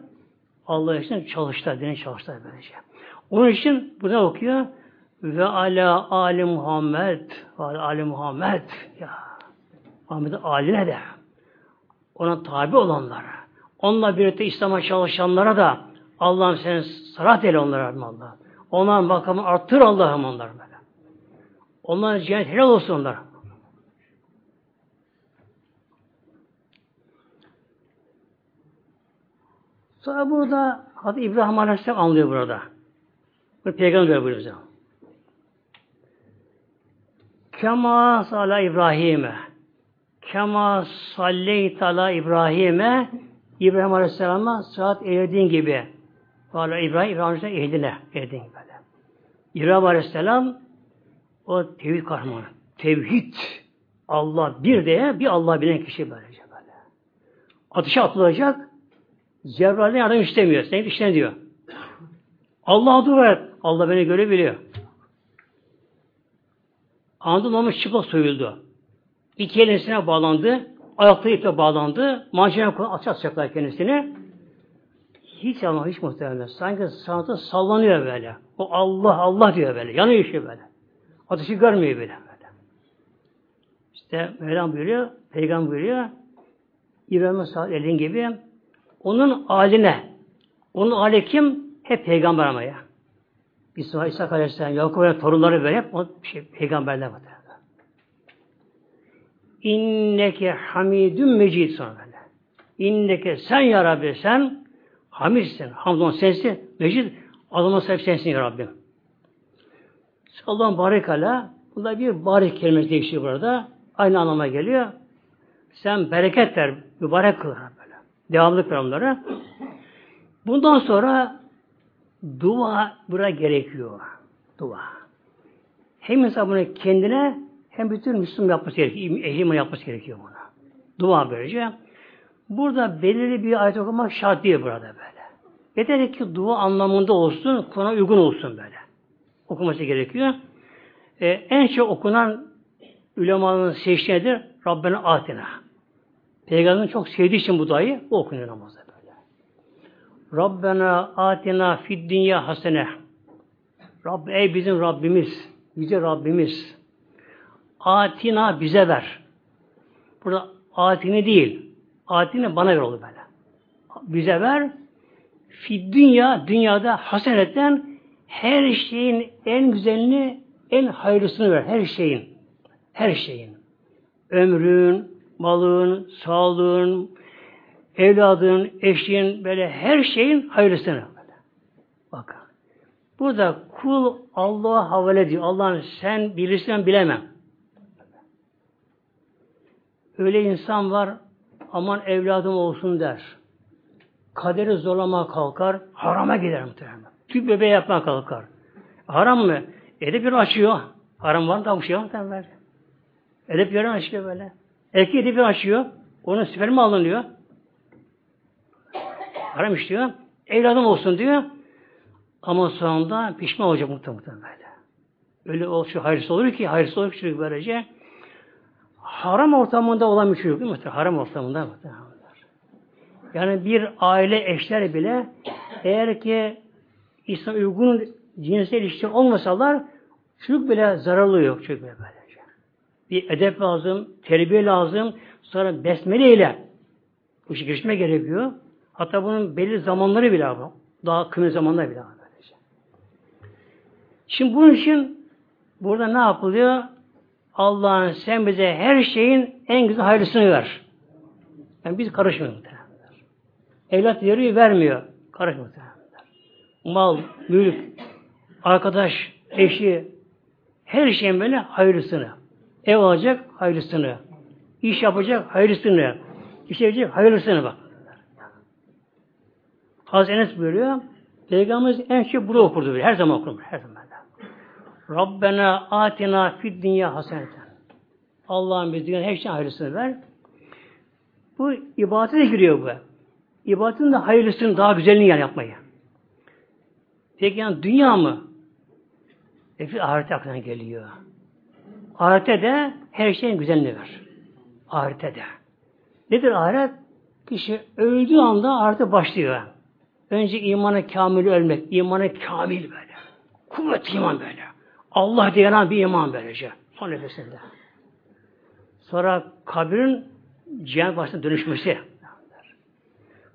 Allah için çalıştılar, dine çalıştılar böylece. Onun için bu ne okuyor? Ve ala ali Muhammed ve ali Muhammed ya Muhammed aline de ona tabi olanlara onunla birlikte İslam'a çalışanlara da Allah'ım sen sarat eyle onlara Allah. Onların makamı arttır Allah'ım onlar böyle. Onların cennet helal olsun onlar. Sonra burada Hadi İbrahim Aleyhisselam anlıyor burada. Bu peygamber buyuruyor. Kema sala İbrahim'e Kema salleyt ala İbrahim'e İbrahim Aleyhisselam'a saat eğildiğin gibi. Valla İbrahim, İbrahim Aleyhisselam eğildine. Eğildiğin gibi böyle. İbrahim Aleyhisselam o tevhid kahramanı. Tevhid. Allah bir diye bir Allah bilen kişi böylece böyle. Ateşe atılacak. Cebrail'in yardım istemiyor. Senin işine diyor. Allah'a dua. Allah beni görebiliyor. Anadolu olmuş çıplak soyuldu. İki elisine bağlandı. Ayakları iple bağlandı. Mancına koyun açacaklar kendisini. Hiç ama hiç muhtemelen. Sanki sanatı sallanıyor böyle. O Allah Allah diyor böyle. Yanıyor işi böyle. Ateşi görmüyor böyle. böyle. İşte Mevlam buyuruyor, Peygamber buyuruyor. İbrahim Saad elin gibi onun aline onun ali kim? Hep peygamber ama ya. İsa, İsa Aleyhisselam, Yakup'un torunları böyle hep şey, peygamberler var. İnneke hamidun mecid sonra böyle. İnneke sen ya Rabbi sen hamidsin. Hamdon sensin. Mecid adama sahip sensin ya Rabbim. Allah'ın barik ala. Bunda bir barik kelimesi değişiyor burada. Aynı anlama geliyor. Sen bereket ver, mübarek kıl böyle. Devamlı ver. Bundan sonra dua bura gerekiyor. Dua. Hem insan bunu kendine hem bütün Müslüman yapması gerekiyor. Ehliman yapması gerekiyor buna. Dua böylece. Burada belirli bir ayet okumak şart değil burada böyle. Yeter ki dua anlamında olsun, konu uygun olsun böyle. Okuması gerekiyor. Ee, en çok okunan ulemanın seçtiği nedir? Rabbena atina. Peygamberin çok sevdiği için bu duayı o okunuyor namazda. Rabbena atina fid dünya hasene. Rabb, ey bizim Rabbimiz, yüce Rabbimiz. Atina bize ver. Burada atini değil. Atini bana ver olur böyle. Bize ver. Fid dünya, dünyada hasenetten her şeyin en güzelini, en hayırlısını ver. Her şeyin. Her şeyin. Ömrün, malın, sağlığın, evladın, eşin, böyle her şeyin hayırlısını. Bakın. Burada kul Allah'a havale ediyor. Allah'ın sen bilirsen bilemem. Öyle insan var aman evladım olsun der. Kaderi zorlama kalkar, harama gider muhtemelen. Tüp bebeği yapma kalkar. Haram mı? Edep bir açıyor. Haram var mı? Bir şey var mı? Edep yeri açıyor böyle. Erkeği edep bir açıyor. Onun spermi alınıyor. Haram işliyor. Evladım olsun diyor. Ama sonunda pişman olacak muhtemelen böyle. Öyle ol, şu hayırsız olur ki, hayırsız olur ki böylece haram ortamında olan bir çocuk değil mi? Haram ortamında mı? Yani bir aile eşler bile eğer ki İslam uygun cinsel ilişki olmasalar çocuk bile zararlı yok çocuk bile böylece. Bir edep lazım, terbiye lazım, sonra besmele ile bu işe girişme gerekiyor. Hatta bunun belli zamanları bile var. Daha kısa zamanlar bile var. Böylece. Şimdi bunun için Burada ne yapılıyor? Allah'ın sen bize her şeyin en güzel hayırlısını ver. Yani biz karışmıyoruz. Evlat veriyor, vermiyor. Karışmıyor. Mal, mülk, arkadaş, eşi, her şeyin böyle hayırlısını. Ev alacak, hayırlısını. İş yapacak, hayırlısını. İş yapacak, hayırlısını bak. Hazreti Enes buyuruyor, Peygamberimiz en çok burada okurdu. Her zaman okurdu. Her zaman. Rabbena atina fid dünya haseneten. Allah'ın biz dünyada her şeyin hayırlısını ver. Bu ibadete giriyor bu. İbadetin de hayırlısını, daha güzelini yani yapmayı. Peki yani dünya mı? Nefis ahirete aklına geliyor. Ahirete de her şeyin güzelini ver. Ahirete de. Nedir ahiret? Kişi öldüğü anda ahirete başlıyor. Önce imanı kamil ölmek. imanı kamil böyle. Kuvvet iman böyle. Allah diyen bir iman böylece. Son nefesinde. Sonra kabirin cihan başına dönüşmesi.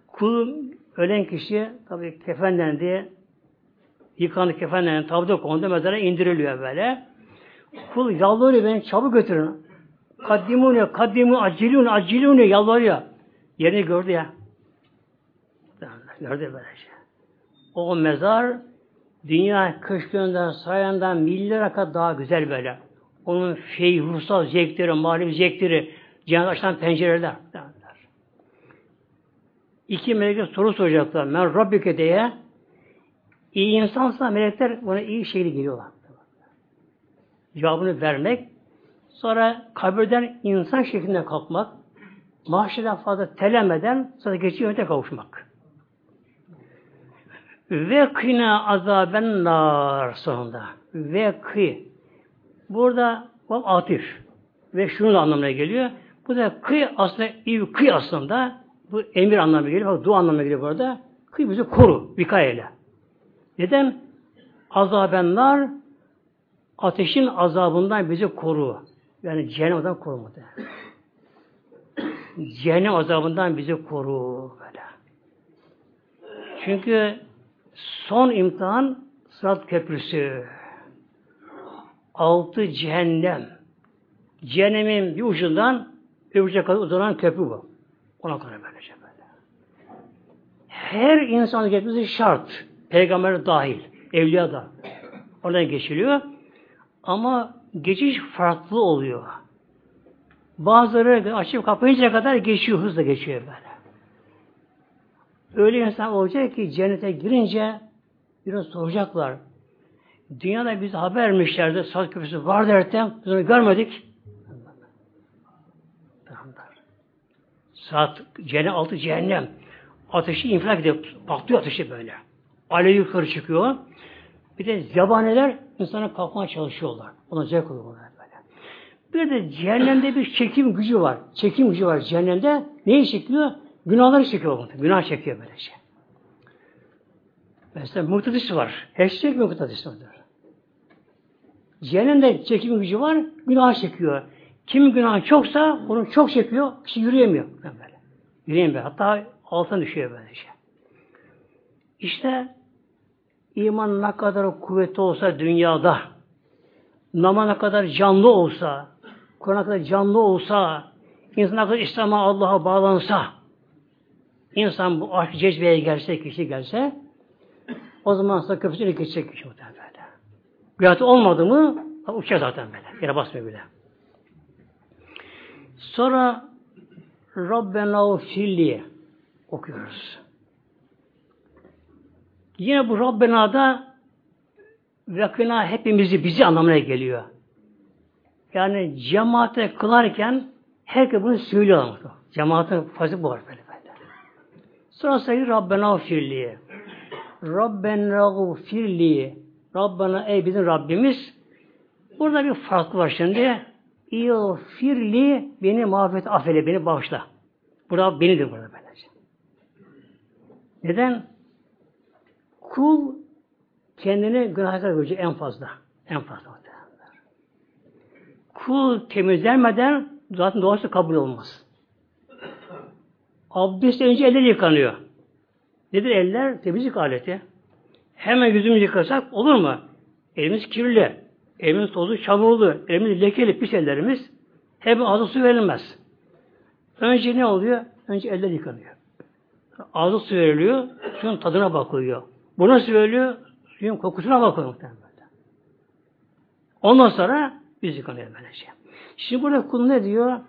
Kul ölen kişi tabi kefenlendi, yıkandı kefenlendi, tabuda kondu, mezara indiriliyor böyle. Kul yalvarıyor beni çabuk götürün. Kaddimune, kaddimu, acilune, acilune yalvarıyor. Yerini gördü ya. Gördü böylece. O mezar dünya köşkünden, sarayından milyara daha güzel böyle. Onun şey, ruhsal zevkleri, manevi zevkleri, cennet açılan pencereler. İki melekler soru soracaklar. Men Rabbike diye. İyi insansa melekler buna iyi şeyle geliyorlar. Cevabını vermek. Sonra kabirden insan şeklinde kalkmak. Mahşeden fazla telemeden sonra geçici yönete kavuşmak. Ve kına azaben nar sonunda. Ve kı. Burada bu atif. Ve şunun anlamına geliyor. Bu da kı aslında kı aslında bu emir anlamına geliyor. Bak, dua anlamına geliyor burada. Kı bizi koru. Vikayeyle. Neden? Azaben nar ateşin azabından bizi koru. Yani cehennem koru cehennem azabından bizi koru. Böyle. Çünkü Son imtihan Sırat Köprüsü. Altı cehennem. Cehennemin bir ucundan uca kadar uzanan köprü bu. Ona kadar böylece böyle. Her insan geçmesi şart. Peygamber dahil. Evliya da. Oradan geçiliyor. Ama geçiş farklı oluyor. Bazıları açıp kapayıncaya kadar geçiyor, hızla geçiyor böyle. Öyle insan olacak ki cennete girince biraz soracaklar. Dünyada biz haber vermişlerdi. Saat köprüsü var derken biz onu görmedik. Saat cennet altı cehennem. Ateşi infilak ediyor. Patlıyor ateşi böyle. Alev yukarı çıkıyor. Bir de yabaneler insana kalkmaya çalışıyorlar. Ona zevk oluyor bunlar böyle. Bir de cehennemde bir çekim gücü var. Çekim gücü var cehennemde. Neyi çekiyor? Günahları çekiyor bunu. Günah çekiyor böyle şey. Mesela muhtadis var. Çekmiyor muhtadis vardır. Cehennemde çekim gücü var, günah çekiyor. Kim günah çoksa onu çok çekiyor, kişi yürüyemiyor. Böyle. Yürüyemiyor. Hatta altına düşüyor böyle şey. İşte iman ne kadar kuvvetli olsa dünyada, namaz ne kadar canlı olsa, Kur'an kadar canlı olsa, insan kadar İslam'a Allah'a bağlansa, insan bu aşk cezbeye gelse, kişi gelse, o zaman sonra köprüsüne geçecek kişi muhtemelen böyle. Gıyatı olmadı mı uçar zaten böyle. Yere basmıyor bile. Sonra Rabbena filli okuyoruz. Yine bu Rabbena'da vakına hepimizi bizi anlamına geliyor. Yani cemaate kılarken herkes bunu söylüyor. Cemaatin fazla bu var böyle. Sonra sayı Rabbena firliye. Rabben ragufirli Rabbana ey bizim Rabbimiz burada bir fark var şimdi. İğfirli beni mağfiret affeyle beni bağışla. Burada benidir burada böylece. Neden? Kul kendini günahkar görecek en fazla. En fazla. Kul temizlenmeden zaten doğası kabul olmaz. Abdest önce eller yıkanıyor. Nedir eller? Temizlik aleti. Hemen yüzümüzü yıkasak olur mu? Elimiz kirli. Elimiz tozu çamurlu, elimiz lekeli, pis ellerimiz. Hep ağzı su verilmez. Önce ne oluyor? Önce eller yıkanıyor. Ağzı su veriliyor, suyun tadına bakılıyor. Buna su veriliyor, suyun kokusuna bakılıyor. Ondan sonra yüz yıkanıyor böylece. Şimdi burada kul ne diyor?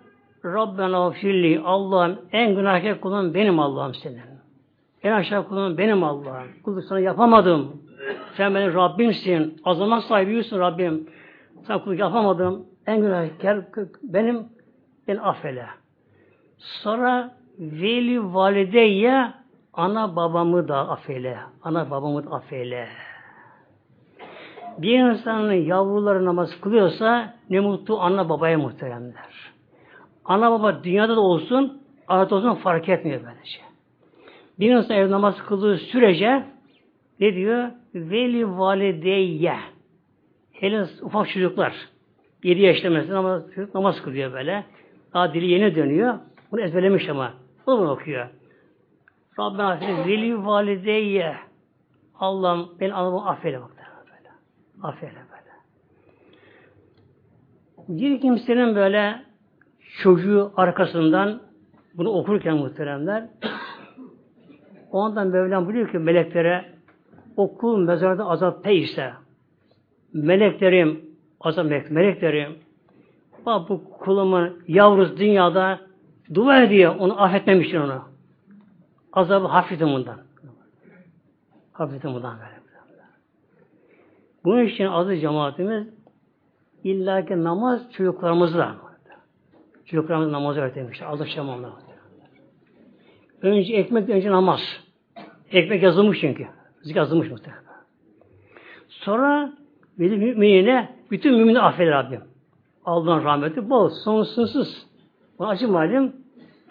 Rabbena firli Allah'ım en günahkar kulum benim Allah'ım senin. En aşağı kulum benim Allah'ım. Kulluk sana yapamadım. Sen benim Rabbimsin. Azamet sahibisin Rabbim. Sen kulluk yapamadım. En günahkar benim. Ben affele. Sonra veli valideye ana babamı da affeyle. Ana babamı da affeyle. Bir insanın yavruları namaz kılıyorsa ne mutlu ana babaya muhteremler. Ana baba dünyada da olsun, ahirette olsun fark etmiyor böylece. Bir insan ev namaz kıldığı sürece ne diyor? Veli valideyye. Hele ufak çocuklar. 7 yaşta mesela namaz, namaz kılıyor böyle. Daha dili yeni dönüyor. Bunu ezberlemiş ama. O bunu okuyor. Rabbim. Veli valideyye. Allah'ım ben anamı affeyle bak. Affeyle böyle. Bir kimsenin böyle çocuğu arkasından bunu okurken muhteremler ondan Mevlam biliyor ki meleklere okul mezarda azap ise meleklerim azap melek, meleklerim bak bu kulumun yavrusu dünyada dua ediyor onu affetmemişsin onu. Azabı hafifletin bundan. Hafifletin bundan böyle. Bunun için aziz cemaatimiz illaki namaz çocuklarımızla Çocuklarımız namaz öğretilmişler. Alışacağım onlara. Önce ekmek, önce namaz. Ekmek yazılmış çünkü. Rızık yazılmış muhtemelen. Sonra bir müminine bütün mümini affeder Rabbim. Allah'ın rahmeti bol, sonsuzsuz. Bunu açık malum.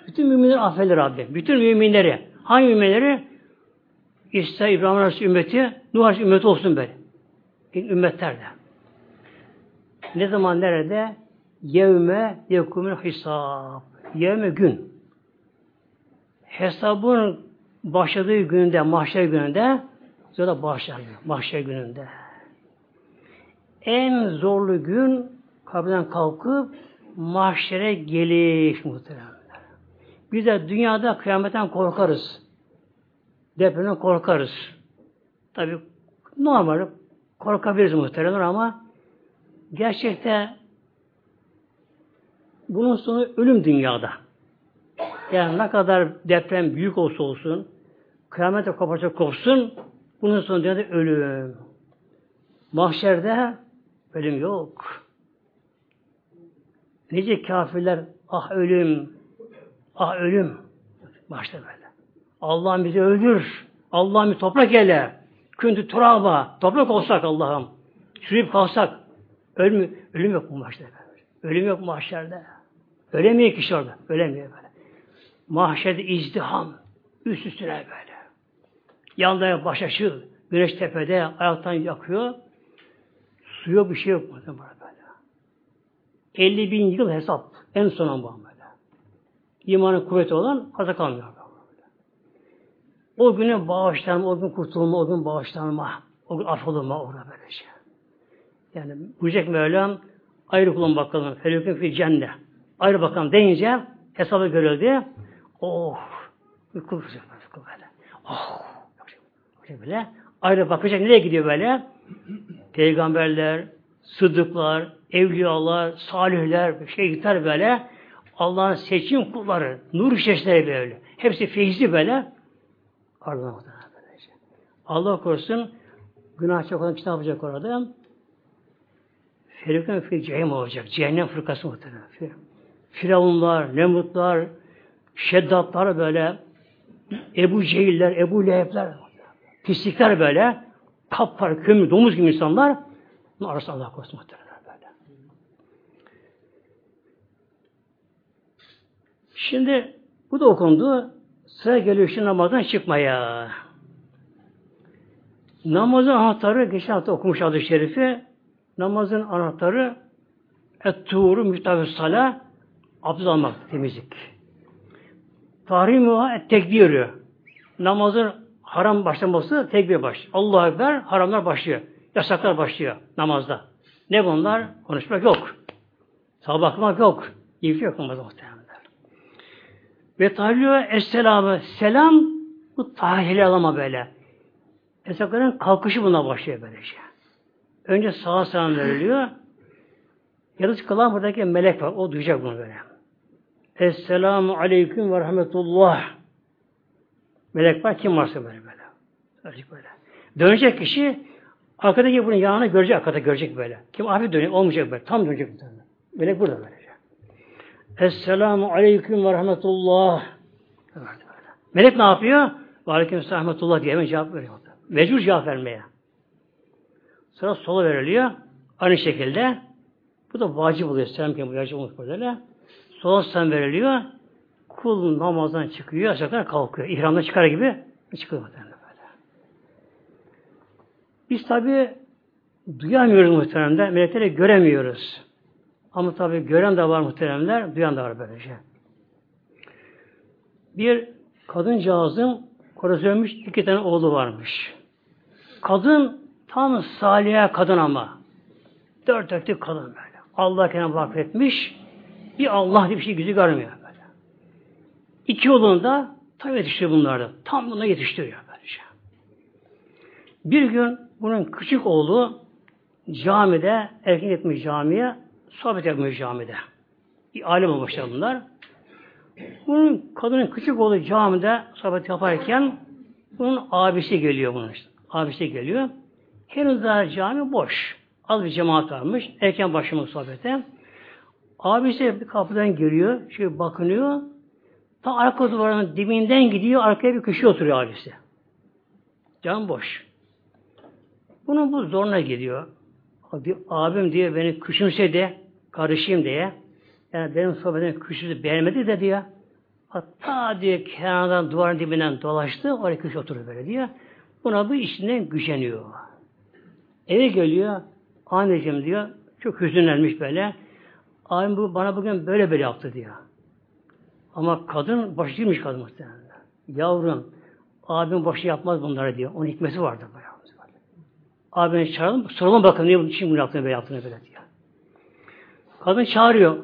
Bütün müminleri affeder Rabbim. Bütün müminleri. Hangi müminleri? İster İbrahim Aleyhisselam ümmeti, Nuh Aleyhisselam ümmeti olsun böyle. Ümmetler de. Ne zaman nerede? Yevme yekumul hesap. Yevme gün. Hesabın başladığı günde, mahşer gününde sonra başlar. Mahşer gününde. En zorlu gün kabirden kalkıp mahşere geliş muhtemelen. Biz de dünyada kıyametten korkarız. Depremden korkarız. Tabi normal korkabiliriz muhtemelen ama gerçekte bunun sonu ölüm dünyada. Yani ne kadar deprem büyük olsa olsun, kıyamete kopacak kopsun, bunun sonu dünyada ölüm. Mahşerde ölüm yok. Nice kafirler, ah ölüm, ah ölüm. Başta böyle. Allah'ım bizi öldür. Allah'ım bir toprak ele. Kündü turaba. Toprak olsak Allah'ım. Çürüyüp kalsak. Ölüm, ölüm yok mu mahşerde? Ölüm yok mahşerde. Ölemiyor kişi orada. Ölemiyor böyle. Mahşerde izdiham. Üst üstüne böyle. Yanda baş aşığı. Güneş tepede ayaktan yakıyor. Su yok bir şey yok böyle. 50 bin yıl hesap. En son bu böyle. İmanın kuvveti olan kaza kalmıyor. O günün bağışlanma, o gün kurtulma, o gün bağışlanma, o gün affolunma orada böyle şey. Yani Yücek Mevlam ayrı kulun bakalım. Felükün fi cennet ayrı bakalım deyince hesabı görüldü. Oh! Kul böyle. Oh! Böyle. Ayrı bakacak. Nereye gidiyor böyle? Peygamberler, sıddıklar, evliyalar, salihler, şehitler böyle. Allah'ın seçim kulları, nur şeşleri böyle. Hepsi feyizli böyle. Böylece. Allah korusun günah çok olan kitap yapacak orada. Ferikun fil cehim olacak. Cehennem fırkası muhtemelen. Firavunlar, Nemrutlar, Şeddatlar böyle, Ebu Cehiller, Ebu Lehebler, pislikler böyle, kapkar, kömür, domuz gibi insanlar, bunun arasında Allah korusun muhtemelen böyle. Şimdi bu da okundu. Sıra geliyor şu namazdan çıkmaya. Namazın anahtarı, geçen hafta okumuş adı şerifi, namazın anahtarı et-tuğru müftahü sala Abdest almak, temizlik. Tahrimuha tekbiri. Namazın haram başlaması tekbir baş. Allahu Ekber haramlar başlıyor. Yasaklar başlıyor namazda. Ne bunlar? Konuşmak yok. Bakmak yok. İlgi yok olmaz muhtemelen. Ve tahlıyor esselamı. Selam bu tahili alama böyle. Esakların kalkışı buna başlıyor böylece. Önce sağa selam veriliyor. Yaratıcı kalan buradaki melek var. O duyacak bunu böyle. Esselamu aleyküm ve rahmetullah. Melek var. Kim varsa böyle böyle. Görecek böyle. Dönecek kişi arkadaki bunun yanına görecek. Arkada görecek böyle. Kim hafif dönecek. Olmayacak böyle. Tam dönecek. Melek burada böyle. Esselamu aleyküm ve rahmetullah. Melek ne yapıyor? Ve aleyküm rahmetullah diye hemen cevap veriyor. Mecbur cevap vermeye. Sonra sola veriliyor. Aynı şekilde bu da vacip oluyor. Selam bu vacip olmuş böyle. Selam veriliyor. Kul namazdan çıkıyor. Aşağıdan kalkıyor. İhramdan çıkar gibi çıkıyor. Böyle. Biz tabi duyamıyoruz muhteremler. Melekleri göremiyoruz. Ama tabi gören de var muhteremler. Duyan da var böylece. Bir kadıncağızın kocası ölmüş iki tane oğlu varmış. Kadın tam saliye kadın ama. Dört dörtlük kadın böyle. Allah kendine vakfetmiş. Bir Allah diye bir şey yüzü görmüyor böyle. İki oğlunu da tabi yetiştiriyor bunlarda. Tam buna yetiştiriyor böylece. Bir gün bunun küçük oğlu camide, erken etmiş camiye, sohbet yapmış camide. Bir alim olmuşlar bunlar. Bunun kadının küçük oğlu camide sohbet yaparken bunun abisi geliyor bunun işte. Abisi geliyor. Henüz daha cami boş. Az bir cemaat varmış. Erken başlamak sohbete. Abisi bir kapıdan giriyor. Şöyle bakınıyor. Ta arka duvarının dibinden gidiyor. Arkaya bir köşe oturuyor abisi. Cam boş. Bunun bu zoruna gidiyor. Abim diye beni küçümse de karışayım diye. Yani benim sohbetim küçümse beğenmedi de diyor. Hatta diyor kenardan duvarın dibinden dolaştı. Oraya köşe oturuyor böyle diyor. Buna bu işinden güceniyor. Eve geliyor. Anneciğim diyor. Çok hüzünlenmiş böyle. Abim bu, bana bugün böyle böyle yaptı diyor. Ama kadın başı girmiş kadın muhtemelen. Yavrum abim başı yapmaz bunları diyor. Onun hikmeti vardır bayağı. Abini çağıralım. Soralım bakın niye bunu yaptığını böyle yaptığını böyle diyor. Kadın çağırıyor.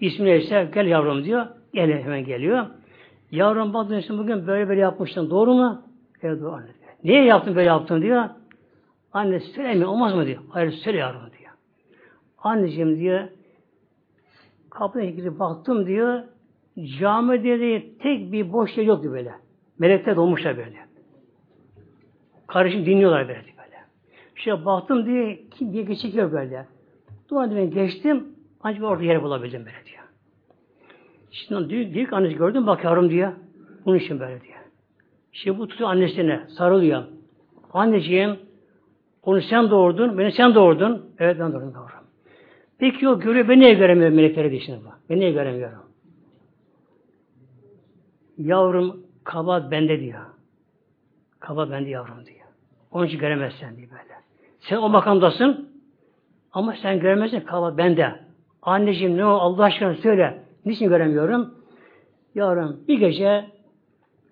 İsmi neyse gel yavrum diyor. Gel hemen geliyor. Yavrum bak diyorsun bugün böyle böyle yapmıştın. Doğru mu? Evet doğru anne. Diyor. Niye yaptın böyle yaptın diyor. Anne söylemiyor olmaz mı diyor. Hayır söyle yavrum diyor. Anneciğim diyor kapıya gidip baktım diyor camide de tek bir boş yer yoktu böyle. Melekler dolmuşlar böyle. Karışım dinliyorlar böyle. Şöyle baktım diye kim bir geçik yok böyle. Duvar ben geçtim ancak orada yer bulabildim böyle diyor. Şimdi diyor, diyor ki annesi gördün bak yavrum diyor. Bunun için böyle diyor. Şimdi bu tutuyor annesine sarılıyor. Anneciğim onu sen doğurdun, beni sen doğurdun. Evet ben doğurdum yavrum. Peki o görüyor, ben niye göremiyorum melekleri diye şimdi bak. Ben niye göremiyorum? Yavrum kabahat bende diyor. Kabahat bende yavrum diyor. Onun için göremezsen diye böyle. Sen o makamdasın ama sen göremezsin kabahat bende. Anneciğim ne o Allah aşkına söyle. Niçin göremiyorum? Yavrum bir gece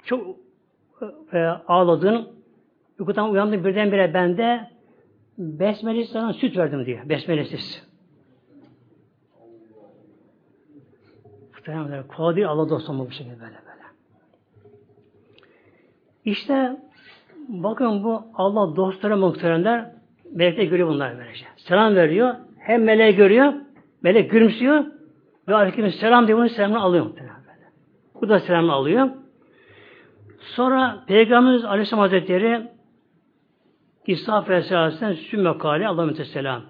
çok e, ağladın. Uykudan uyandın birdenbire bende besmele sana süt verdim diye. Besmelesiz. Muhtemelen kolay değil Allah dostum bu şekilde böyle böyle. İşte bakın bu Allah dostları muhteremler melekler görüyor bunlar böylece. Selam veriyor. Hem meleği görüyor. Melek gülümsüyor. Ve aleyküm selam diye bunun selamını alıyor muhtemelen böyle. Bu da selamını alıyor. Sonra Peygamberimiz Aleyhisselam Hazretleri İsa Aleyhisselam sümme kâli Allah'ın selam.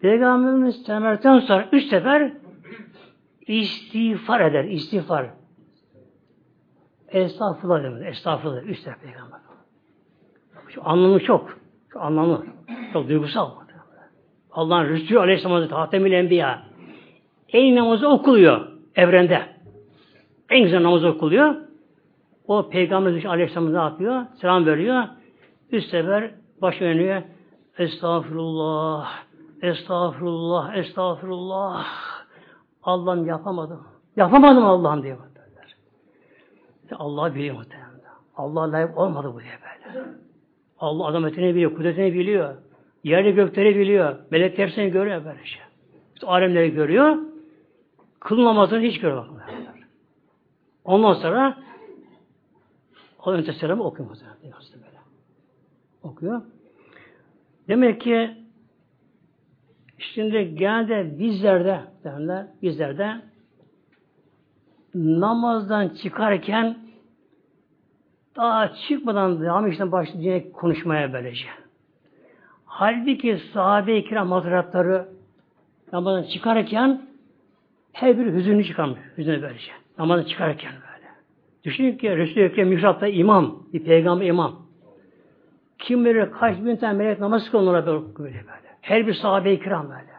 Peygamberimiz selamlardan sonra üç sefer istiğfar eder. istiğfar. Estağfurullah demek. Estağfurullah. Üç sefer peygamber. Şu anlamı çok. Şu anlamı. Çok duygusal. Allah'ın Resulü Aleyhisselam Hazretleri Hatemül Enbiya. En namazı okuluyor evrende. En güzel namazı okuluyor. O Peygamber Aleyhisselam ne yapıyor? Selam veriyor. Üç sefer baş önüyor. Estağfurullah, estağfurullah, estağfurullah. Allah'ım yapamadım. Yapamadım Allah'ım diye derler. Allah biliyor muhtemelen. Allah layık olmadı bu diye böyle. Allah azametini biliyor, kudretini biliyor. Yerli gökleri biliyor. Melekler seni görüyor böyle şey. İşte alemleri görüyor. Kıl namazını hiç görüyor. Ondan sonra o önce selamı okuyor. Okuyor. Demek ki şimdi genelde bizlerde bizlerde namazdan çıkarken daha çıkmadan devam işte başlayacak konuşmaya böylece. Halbuki sahabe-i kiram hazretleri namazdan çıkarken her bir hüzünlü çıkarmış. Hüzünlü böylece. Namazdan çıkarken böyle. Düşünün ki Resul-i Ekrem mihrapta imam, bir peygamber imam. Kim bilir kaç bin tane melek namaz kılıyorlar böyle, böyle. Her bir sahabe-i kiram böyle.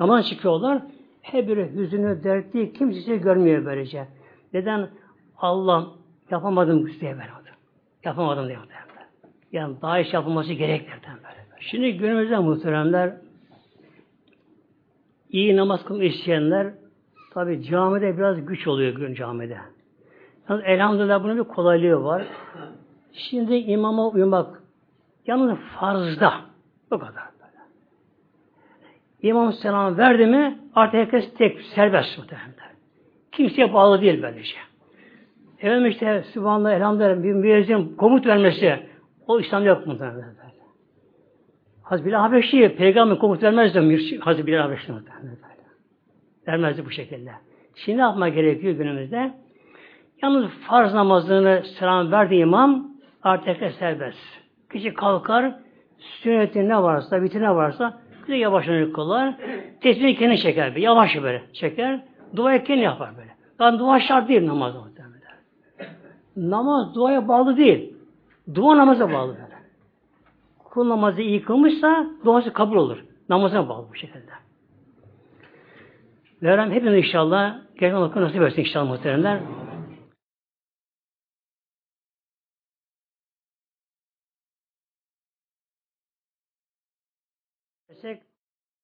Namaz çıkıyorlar. Her biri hüzünü, dertli, kimsesi görmüyor böylece. Neden? Allah yapamadım diye ben onu. Yapamadım diye. Yani daha iş yapılması gereklerden böyle. Şimdi günümüzde muhteremler iyi namaz kılmak isteyenler tabi camide biraz güç oluyor gün camide. Yani elhamdülillah bunun bir kolaylığı var. Şimdi imama uyumak yalnız farzda. Bu kadar. İmam selam verdi mi artık herkes tek serbest muhtemelen. Kimseye bağlı değil böylece. Efendim işte Sübhanallah elhamdülillah bir müezzin komut vermesi o İslam yok muhtemelen. Hazreti Bilal Habeşi peygamber komut vermezdi Hazreti Bilal Habeşi muhtemelen. Vermezdi bu şekilde. Şimdi ne yapma gerekiyor günümüzde? Yalnız farz namazını selam verdi imam artık serbest. Kişi kalkar sünnetin ne varsa, biti ne varsa bir yavaşlanır kılar. Tesbih kendi çeker. Bir, yavaş böyle çeker. Duayı kendi yapar böyle. Yani dua şart değil namaz muhtemelen. Namaz duaya bağlı değil. Dua namaza bağlı böyle. Kul namazı iyi kılmışsa duası kabul olur. Namazına bağlı bu şekilde. Mevlam hepimiz inşallah gerçekten Allah nasip etsin inşallah muhteremler. आवश्यक था